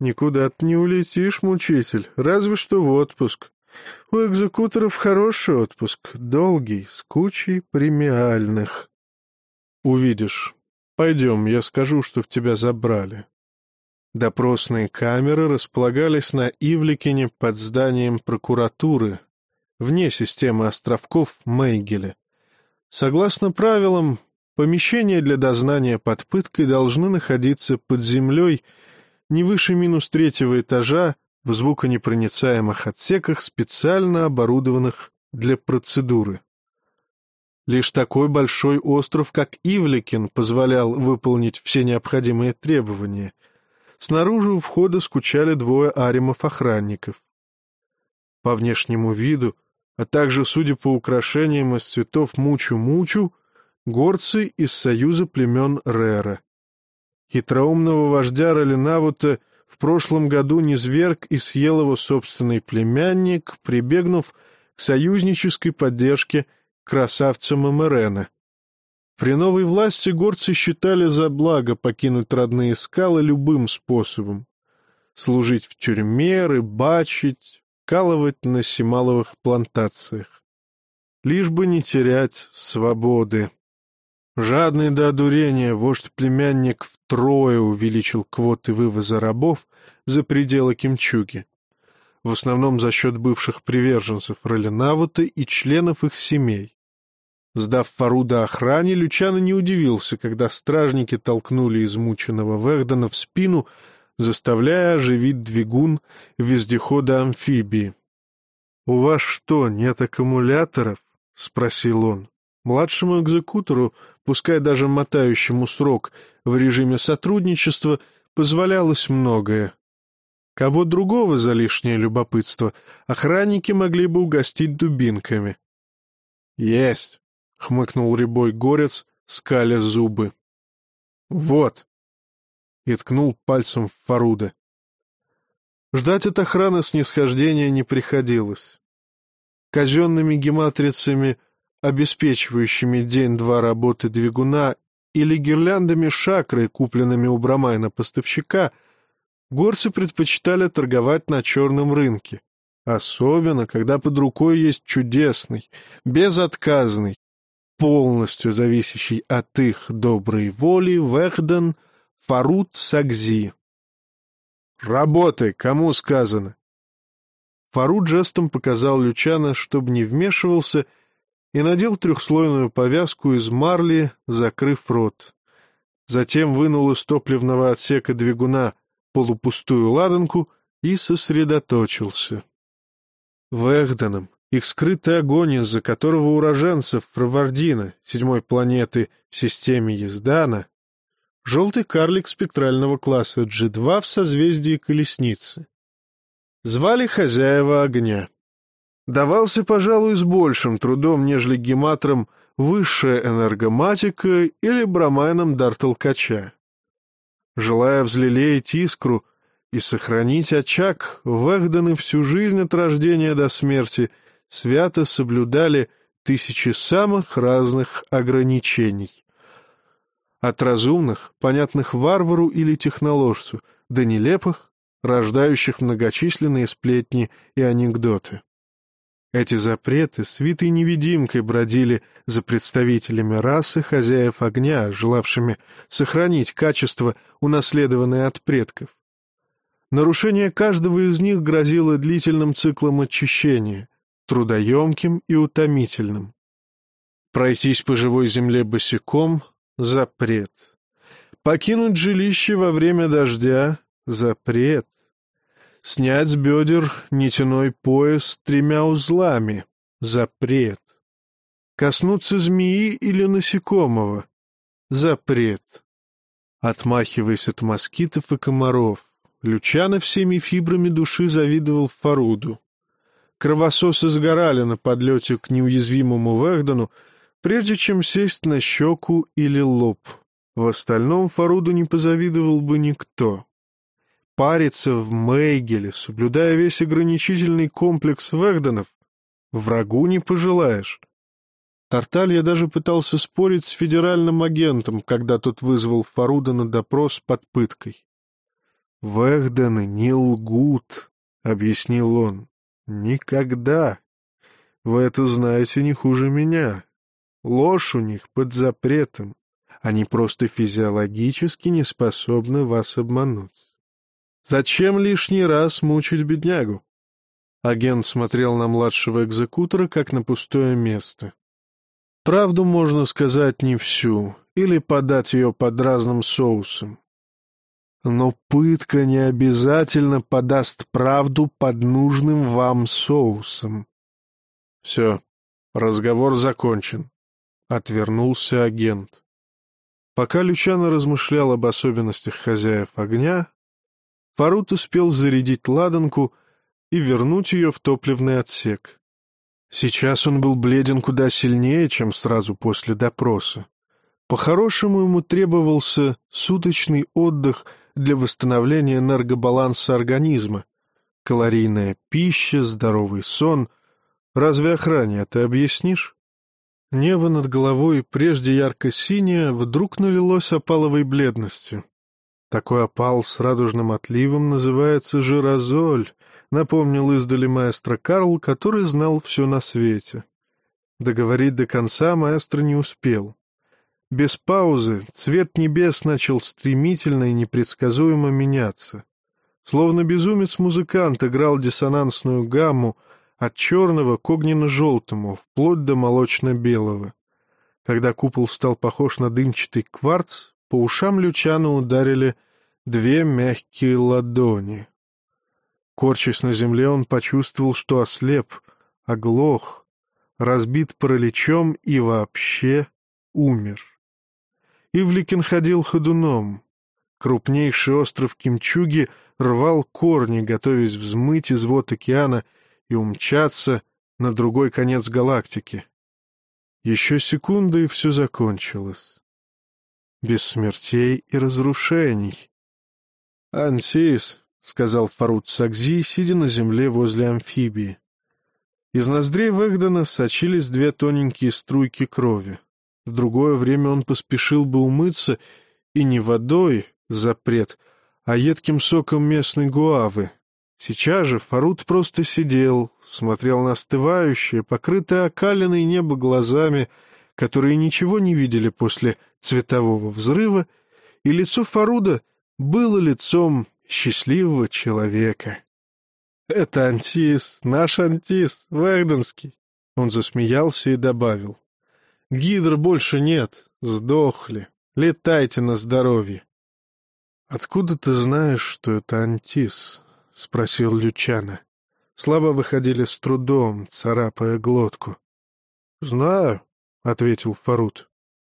«Никуда ты не улетишь, мучитель, разве что в отпуск. У экзекуторов хороший отпуск, долгий, с кучей премиальных. Увидишь». Пойдем, я скажу, что в тебя забрали. Допросные камеры располагались на Ивликине под зданием прокуратуры, вне системы островков Мейгеля. Согласно правилам, помещения для дознания под пыткой должны находиться под землей не выше минус третьего этажа в звуконепроницаемых отсеках, специально оборудованных для процедуры. Лишь такой большой остров, как Ивликин, позволял выполнить все необходимые требования. Снаружи у входа скучали двое аримов-охранников. По внешнему виду, а также, судя по украшениям из цветов мучу-мучу, горцы из союза племен Рера. Хитроумного вождя Ролинавута в прошлом году низверг и съел его собственный племянник, прибегнув к союзнической поддержке – красавцем Эмерена. При новой власти горцы считали за благо покинуть родные скалы любым способом. Служить в тюрьме, рыбачить, калывать на семаловых плантациях. Лишь бы не терять свободы. Жадный до одурения вождь-племянник втрое увеличил квоты вывоза рабов за пределы Кимчуги, в основном за счет бывших приверженцев Ролинавута и членов их семей. Сдав Фаруда охране, Лючано не удивился, когда стражники толкнули измученного Вердена в спину, заставляя оживить двигун вездехода-амфибии. — У вас что, нет аккумуляторов? — спросил он. Младшему экзекутору, пускай даже мотающему срок, в режиме сотрудничества позволялось многое. Кого другого за лишнее любопытство охранники могли бы угостить дубинками. — Есть! — хмыкнул рябой горец, скаля зубы. «Вот!» — и ткнул пальцем в Фаруда. Ждать от охраны снисхождения не приходилось. Казенными гематрицами, обеспечивающими день-два работы двигуна, или гирляндами шакры, купленными у Брамайна-поставщика, горцы предпочитали торговать на черном рынке, особенно когда под рукой есть чудесный, безотказный, полностью зависящий от их доброй воли, Вэхден Фарут Сагзи. «Работай, кому сказано!» Фарут жестом показал Лючана, чтобы не вмешивался, и надел трехслойную повязку из марли, закрыв рот. Затем вынул из топливного отсека двигуна полупустую ладанку и сосредоточился. Вэхденом их скрытый огонь, из-за которого уроженцев Фравардина, седьмой планеты в системе Ездана, желтый карлик спектрального класса G2 в созвездии Колесницы. Звали хозяева огня. Давался, пожалуй, с большим трудом, нежели гематром высшая энергоматика или бромайном дар толкача. Желая взлелеять искру и сохранить очаг, Вэхданы всю жизнь от рождения до смерти — свято соблюдали тысячи самых разных ограничений. От разумных, понятных варвару или техноложцу, до нелепых, рождающих многочисленные сплетни и анекдоты. Эти запреты свитой невидимкой бродили за представителями расы хозяев огня, желавшими сохранить качество, унаследованное от предков. Нарушение каждого из них грозило длительным циклом очищения, трудоемким и утомительным. Пройтись по живой земле босиком — запрет. Покинуть жилище во время дождя — запрет. Снять с бедер нитяной пояс тремя узлами — запрет. Коснуться змеи или насекомого — запрет. Отмахиваясь от москитов и комаров, Лючано всеми фибрами души завидовал Фаруду. Кровососы сгорали на подлете к неуязвимому Вэгдону, прежде чем сесть на щеку или лоб. В остальном Фаруду не позавидовал бы никто. Париться в Мейгеле, соблюдая весь ограничительный комплекс Вэгдонов, врагу не пожелаешь. Тарталья даже пытался спорить с федеральным агентом, когда тот вызвал Фаруда на допрос под пыткой. «Вэхдены не лгут», — объяснил он. «Никогда. Вы это знаете не хуже меня. Ложь у них под запретом. Они просто физиологически не способны вас обмануть. Зачем лишний раз мучить беднягу?» Агент смотрел на младшего экзекутора, как на пустое место. Правду можно сказать не всю, или подать ее под разным соусом. Но пытка не обязательно подаст правду под нужным вам соусом. Все, разговор закончен. Отвернулся агент. Пока Лючано размышлял об особенностях хозяев огня, Фарут успел зарядить ладанку и вернуть ее в топливный отсек. Сейчас он был бледен куда сильнее, чем сразу после допроса. По-хорошему ему требовался суточный отдых — для восстановления энергобаланса организма. Калорийная пища, здоровый сон. Разве охране это объяснишь? Небо над головой, прежде ярко-синее, вдруг налилось опаловой бледностью. Такой опал с радужным отливом называется жирозоль, напомнил издали маэстро Карл, который знал все на свете. Договорить до конца маэстро не успел. Без паузы цвет небес начал стремительно и непредсказуемо меняться. Словно безумец-музыкант играл диссонансную гамму от черного к огненно-желтому, вплоть до молочно-белого. Когда купол стал похож на дымчатый кварц, по ушам Лючана ударили две мягкие ладони. Корчась на земле, он почувствовал, что ослеп, оглох, разбит параличом и вообще умер. Ивликин ходил ходуном. Крупнейший остров Кимчуги рвал корни, готовясь взмыть из вод океана и умчаться на другой конец галактики. Еще секунда, и все закончилось. Без смертей и разрушений. — Ансис, — сказал Фарут Сакзи, сидя на земле возле амфибии. Из ноздрей Вэгдена сочились две тоненькие струйки крови. В другое время он поспешил бы умыться и не водой, запрет, а едким соком местной гуавы. Сейчас же Фарут просто сидел, смотрел на остывающее, покрытое окаленной небо глазами, которые ничего не видели после цветового взрыва, и лицо Фаруда было лицом счастливого человека. «Это Антис, наш Антис, Вэгденский!» Он засмеялся и добавил. Гидр больше нет, сдохли. Летайте на здоровье. — Откуда ты знаешь, что это Антис? — спросил Лючана. Слова выходили с трудом, царапая глотку. — Знаю, — ответил Фарут.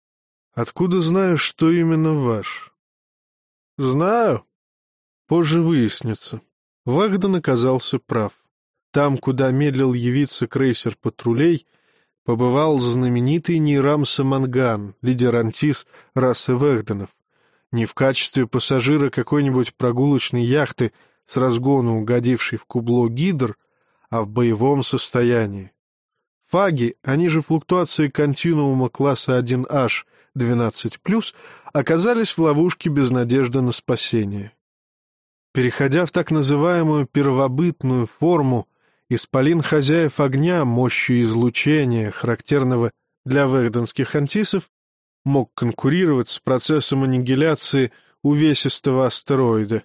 — Откуда знаешь, что именно ваш? — Знаю. Позже выяснится. Вагдан оказался прав. Там, куда медлил явиться крейсер патрулей, побывал знаменитый Нейрам Саманган, лидер антис расы Вэгденов, не в качестве пассажира какой-нибудь прогулочной яхты с разгону угодившей в кубло гидр, а в боевом состоянии. Фаги, они же флуктуации континуума класса 1H 12+, оказались в ловушке без надежды на спасение. Переходя в так называемую первобытную форму, исполин хозяев огня мощью излучения, характерного для вэгденских антисов, мог конкурировать с процессом аннигиляции увесистого астероида.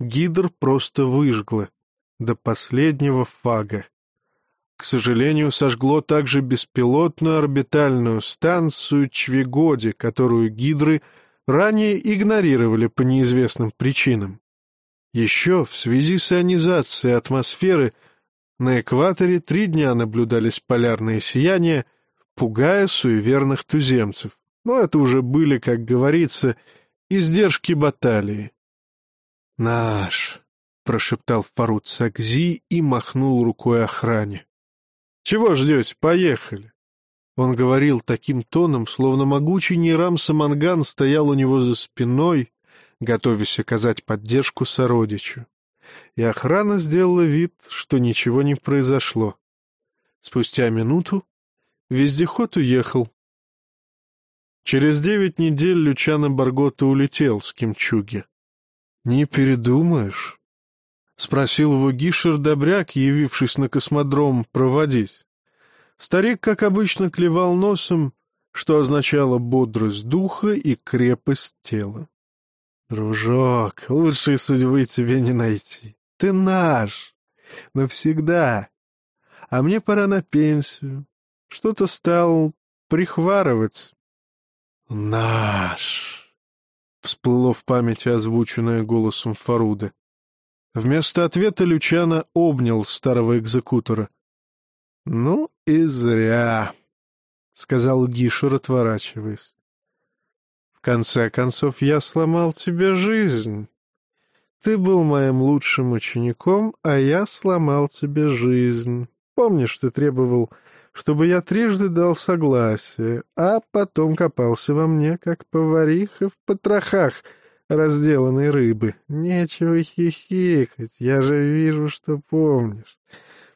Гидр просто выжгло до последнего фага. К сожалению, сожгло также беспилотную орбитальную станцию Чвигоди, которую гидры ранее игнорировали по неизвестным причинам. Еще в связи с ионизацией атмосферы на экваторе три дня наблюдались полярные сияния, пугая суеверных туземцев. Но это уже были, как говорится, издержки баталии. «Наш!» — прошептал Фарут Сакзи и махнул рукой охране. «Чего ждете? Поехали!» Он говорил таким тоном, словно могучий Нейрам Саманган стоял у него за спиной, готовясь оказать поддержку сородичу. И охрана сделала вид, что ничего не произошло. Спустя минуту вездеход уехал. Через девять недель Лючано Баргота улетел с Кимчуги. «Не передумаешь?» — спросил его Гишер Добряк, явившись на космодром проводить. Старик, как обычно, клевал носом, что означало бодрость духа и крепость тела. «Дружок, лучшей судьбы тебе не найти. Ты наш. Навсегда. А мне пора на пенсию. Что-то стал прихварывать». «Наш!» — всплыло в памяти озвученное голосом Фаруда. Вместо ответа Лючана обнял старого экзекутора. «Ну и зря», — сказал Гишер, отворачиваясь. Конце концов, я сломал тебе жизнь. Ты был моим лучшим учеником, а я сломал тебе жизнь. Помнишь, ты требовал, чтобы я трижды дал согласие, а потом копался во мне, как повариха в потрохах разделанной рыбы. Нечего хихикать, я же вижу, что помнишь.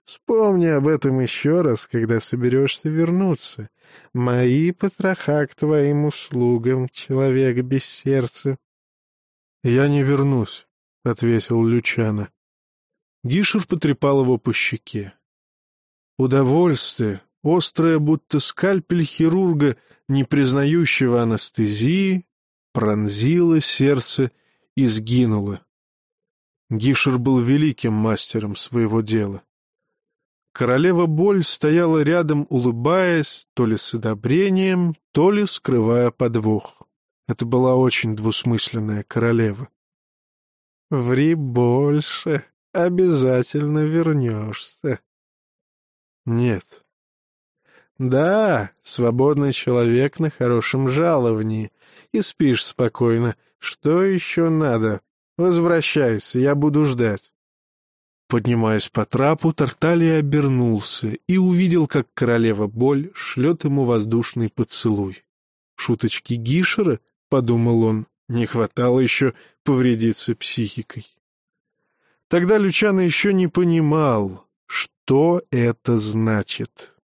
Вспомни об этом еще раз, когда соберешься вернуться. Мои потроха к твоим услугам, человек без сердца. — Я не вернусь, — ответил Лючана. Гишев потрепал его по щеке. Удовольствие, острое, будто скальпель хирурга, не признающего анестезии, пронзило сердце и сгинуло. Гишер был великим мастером своего дела. Королева Боль стояла рядом, улыбаясь, то ли с одобрением, то ли скрывая подвох. Это была очень двусмысленная королева. «Ври больше, обязательно вернешься». «Нет». «Да, свободный человек на хорошем жаловании, и спишь спокойно. Что еще надо? Возвращайся, я буду ждать». Поднимаясь по трапу, Тарталия обернулся и увидел, как королева Боль шлет ему воздушный поцелуй. «Шуточки Гишера?» — подумал он. Не хватало еще повредиться психикой. Тогда Лючано еще не понимал, что это значит.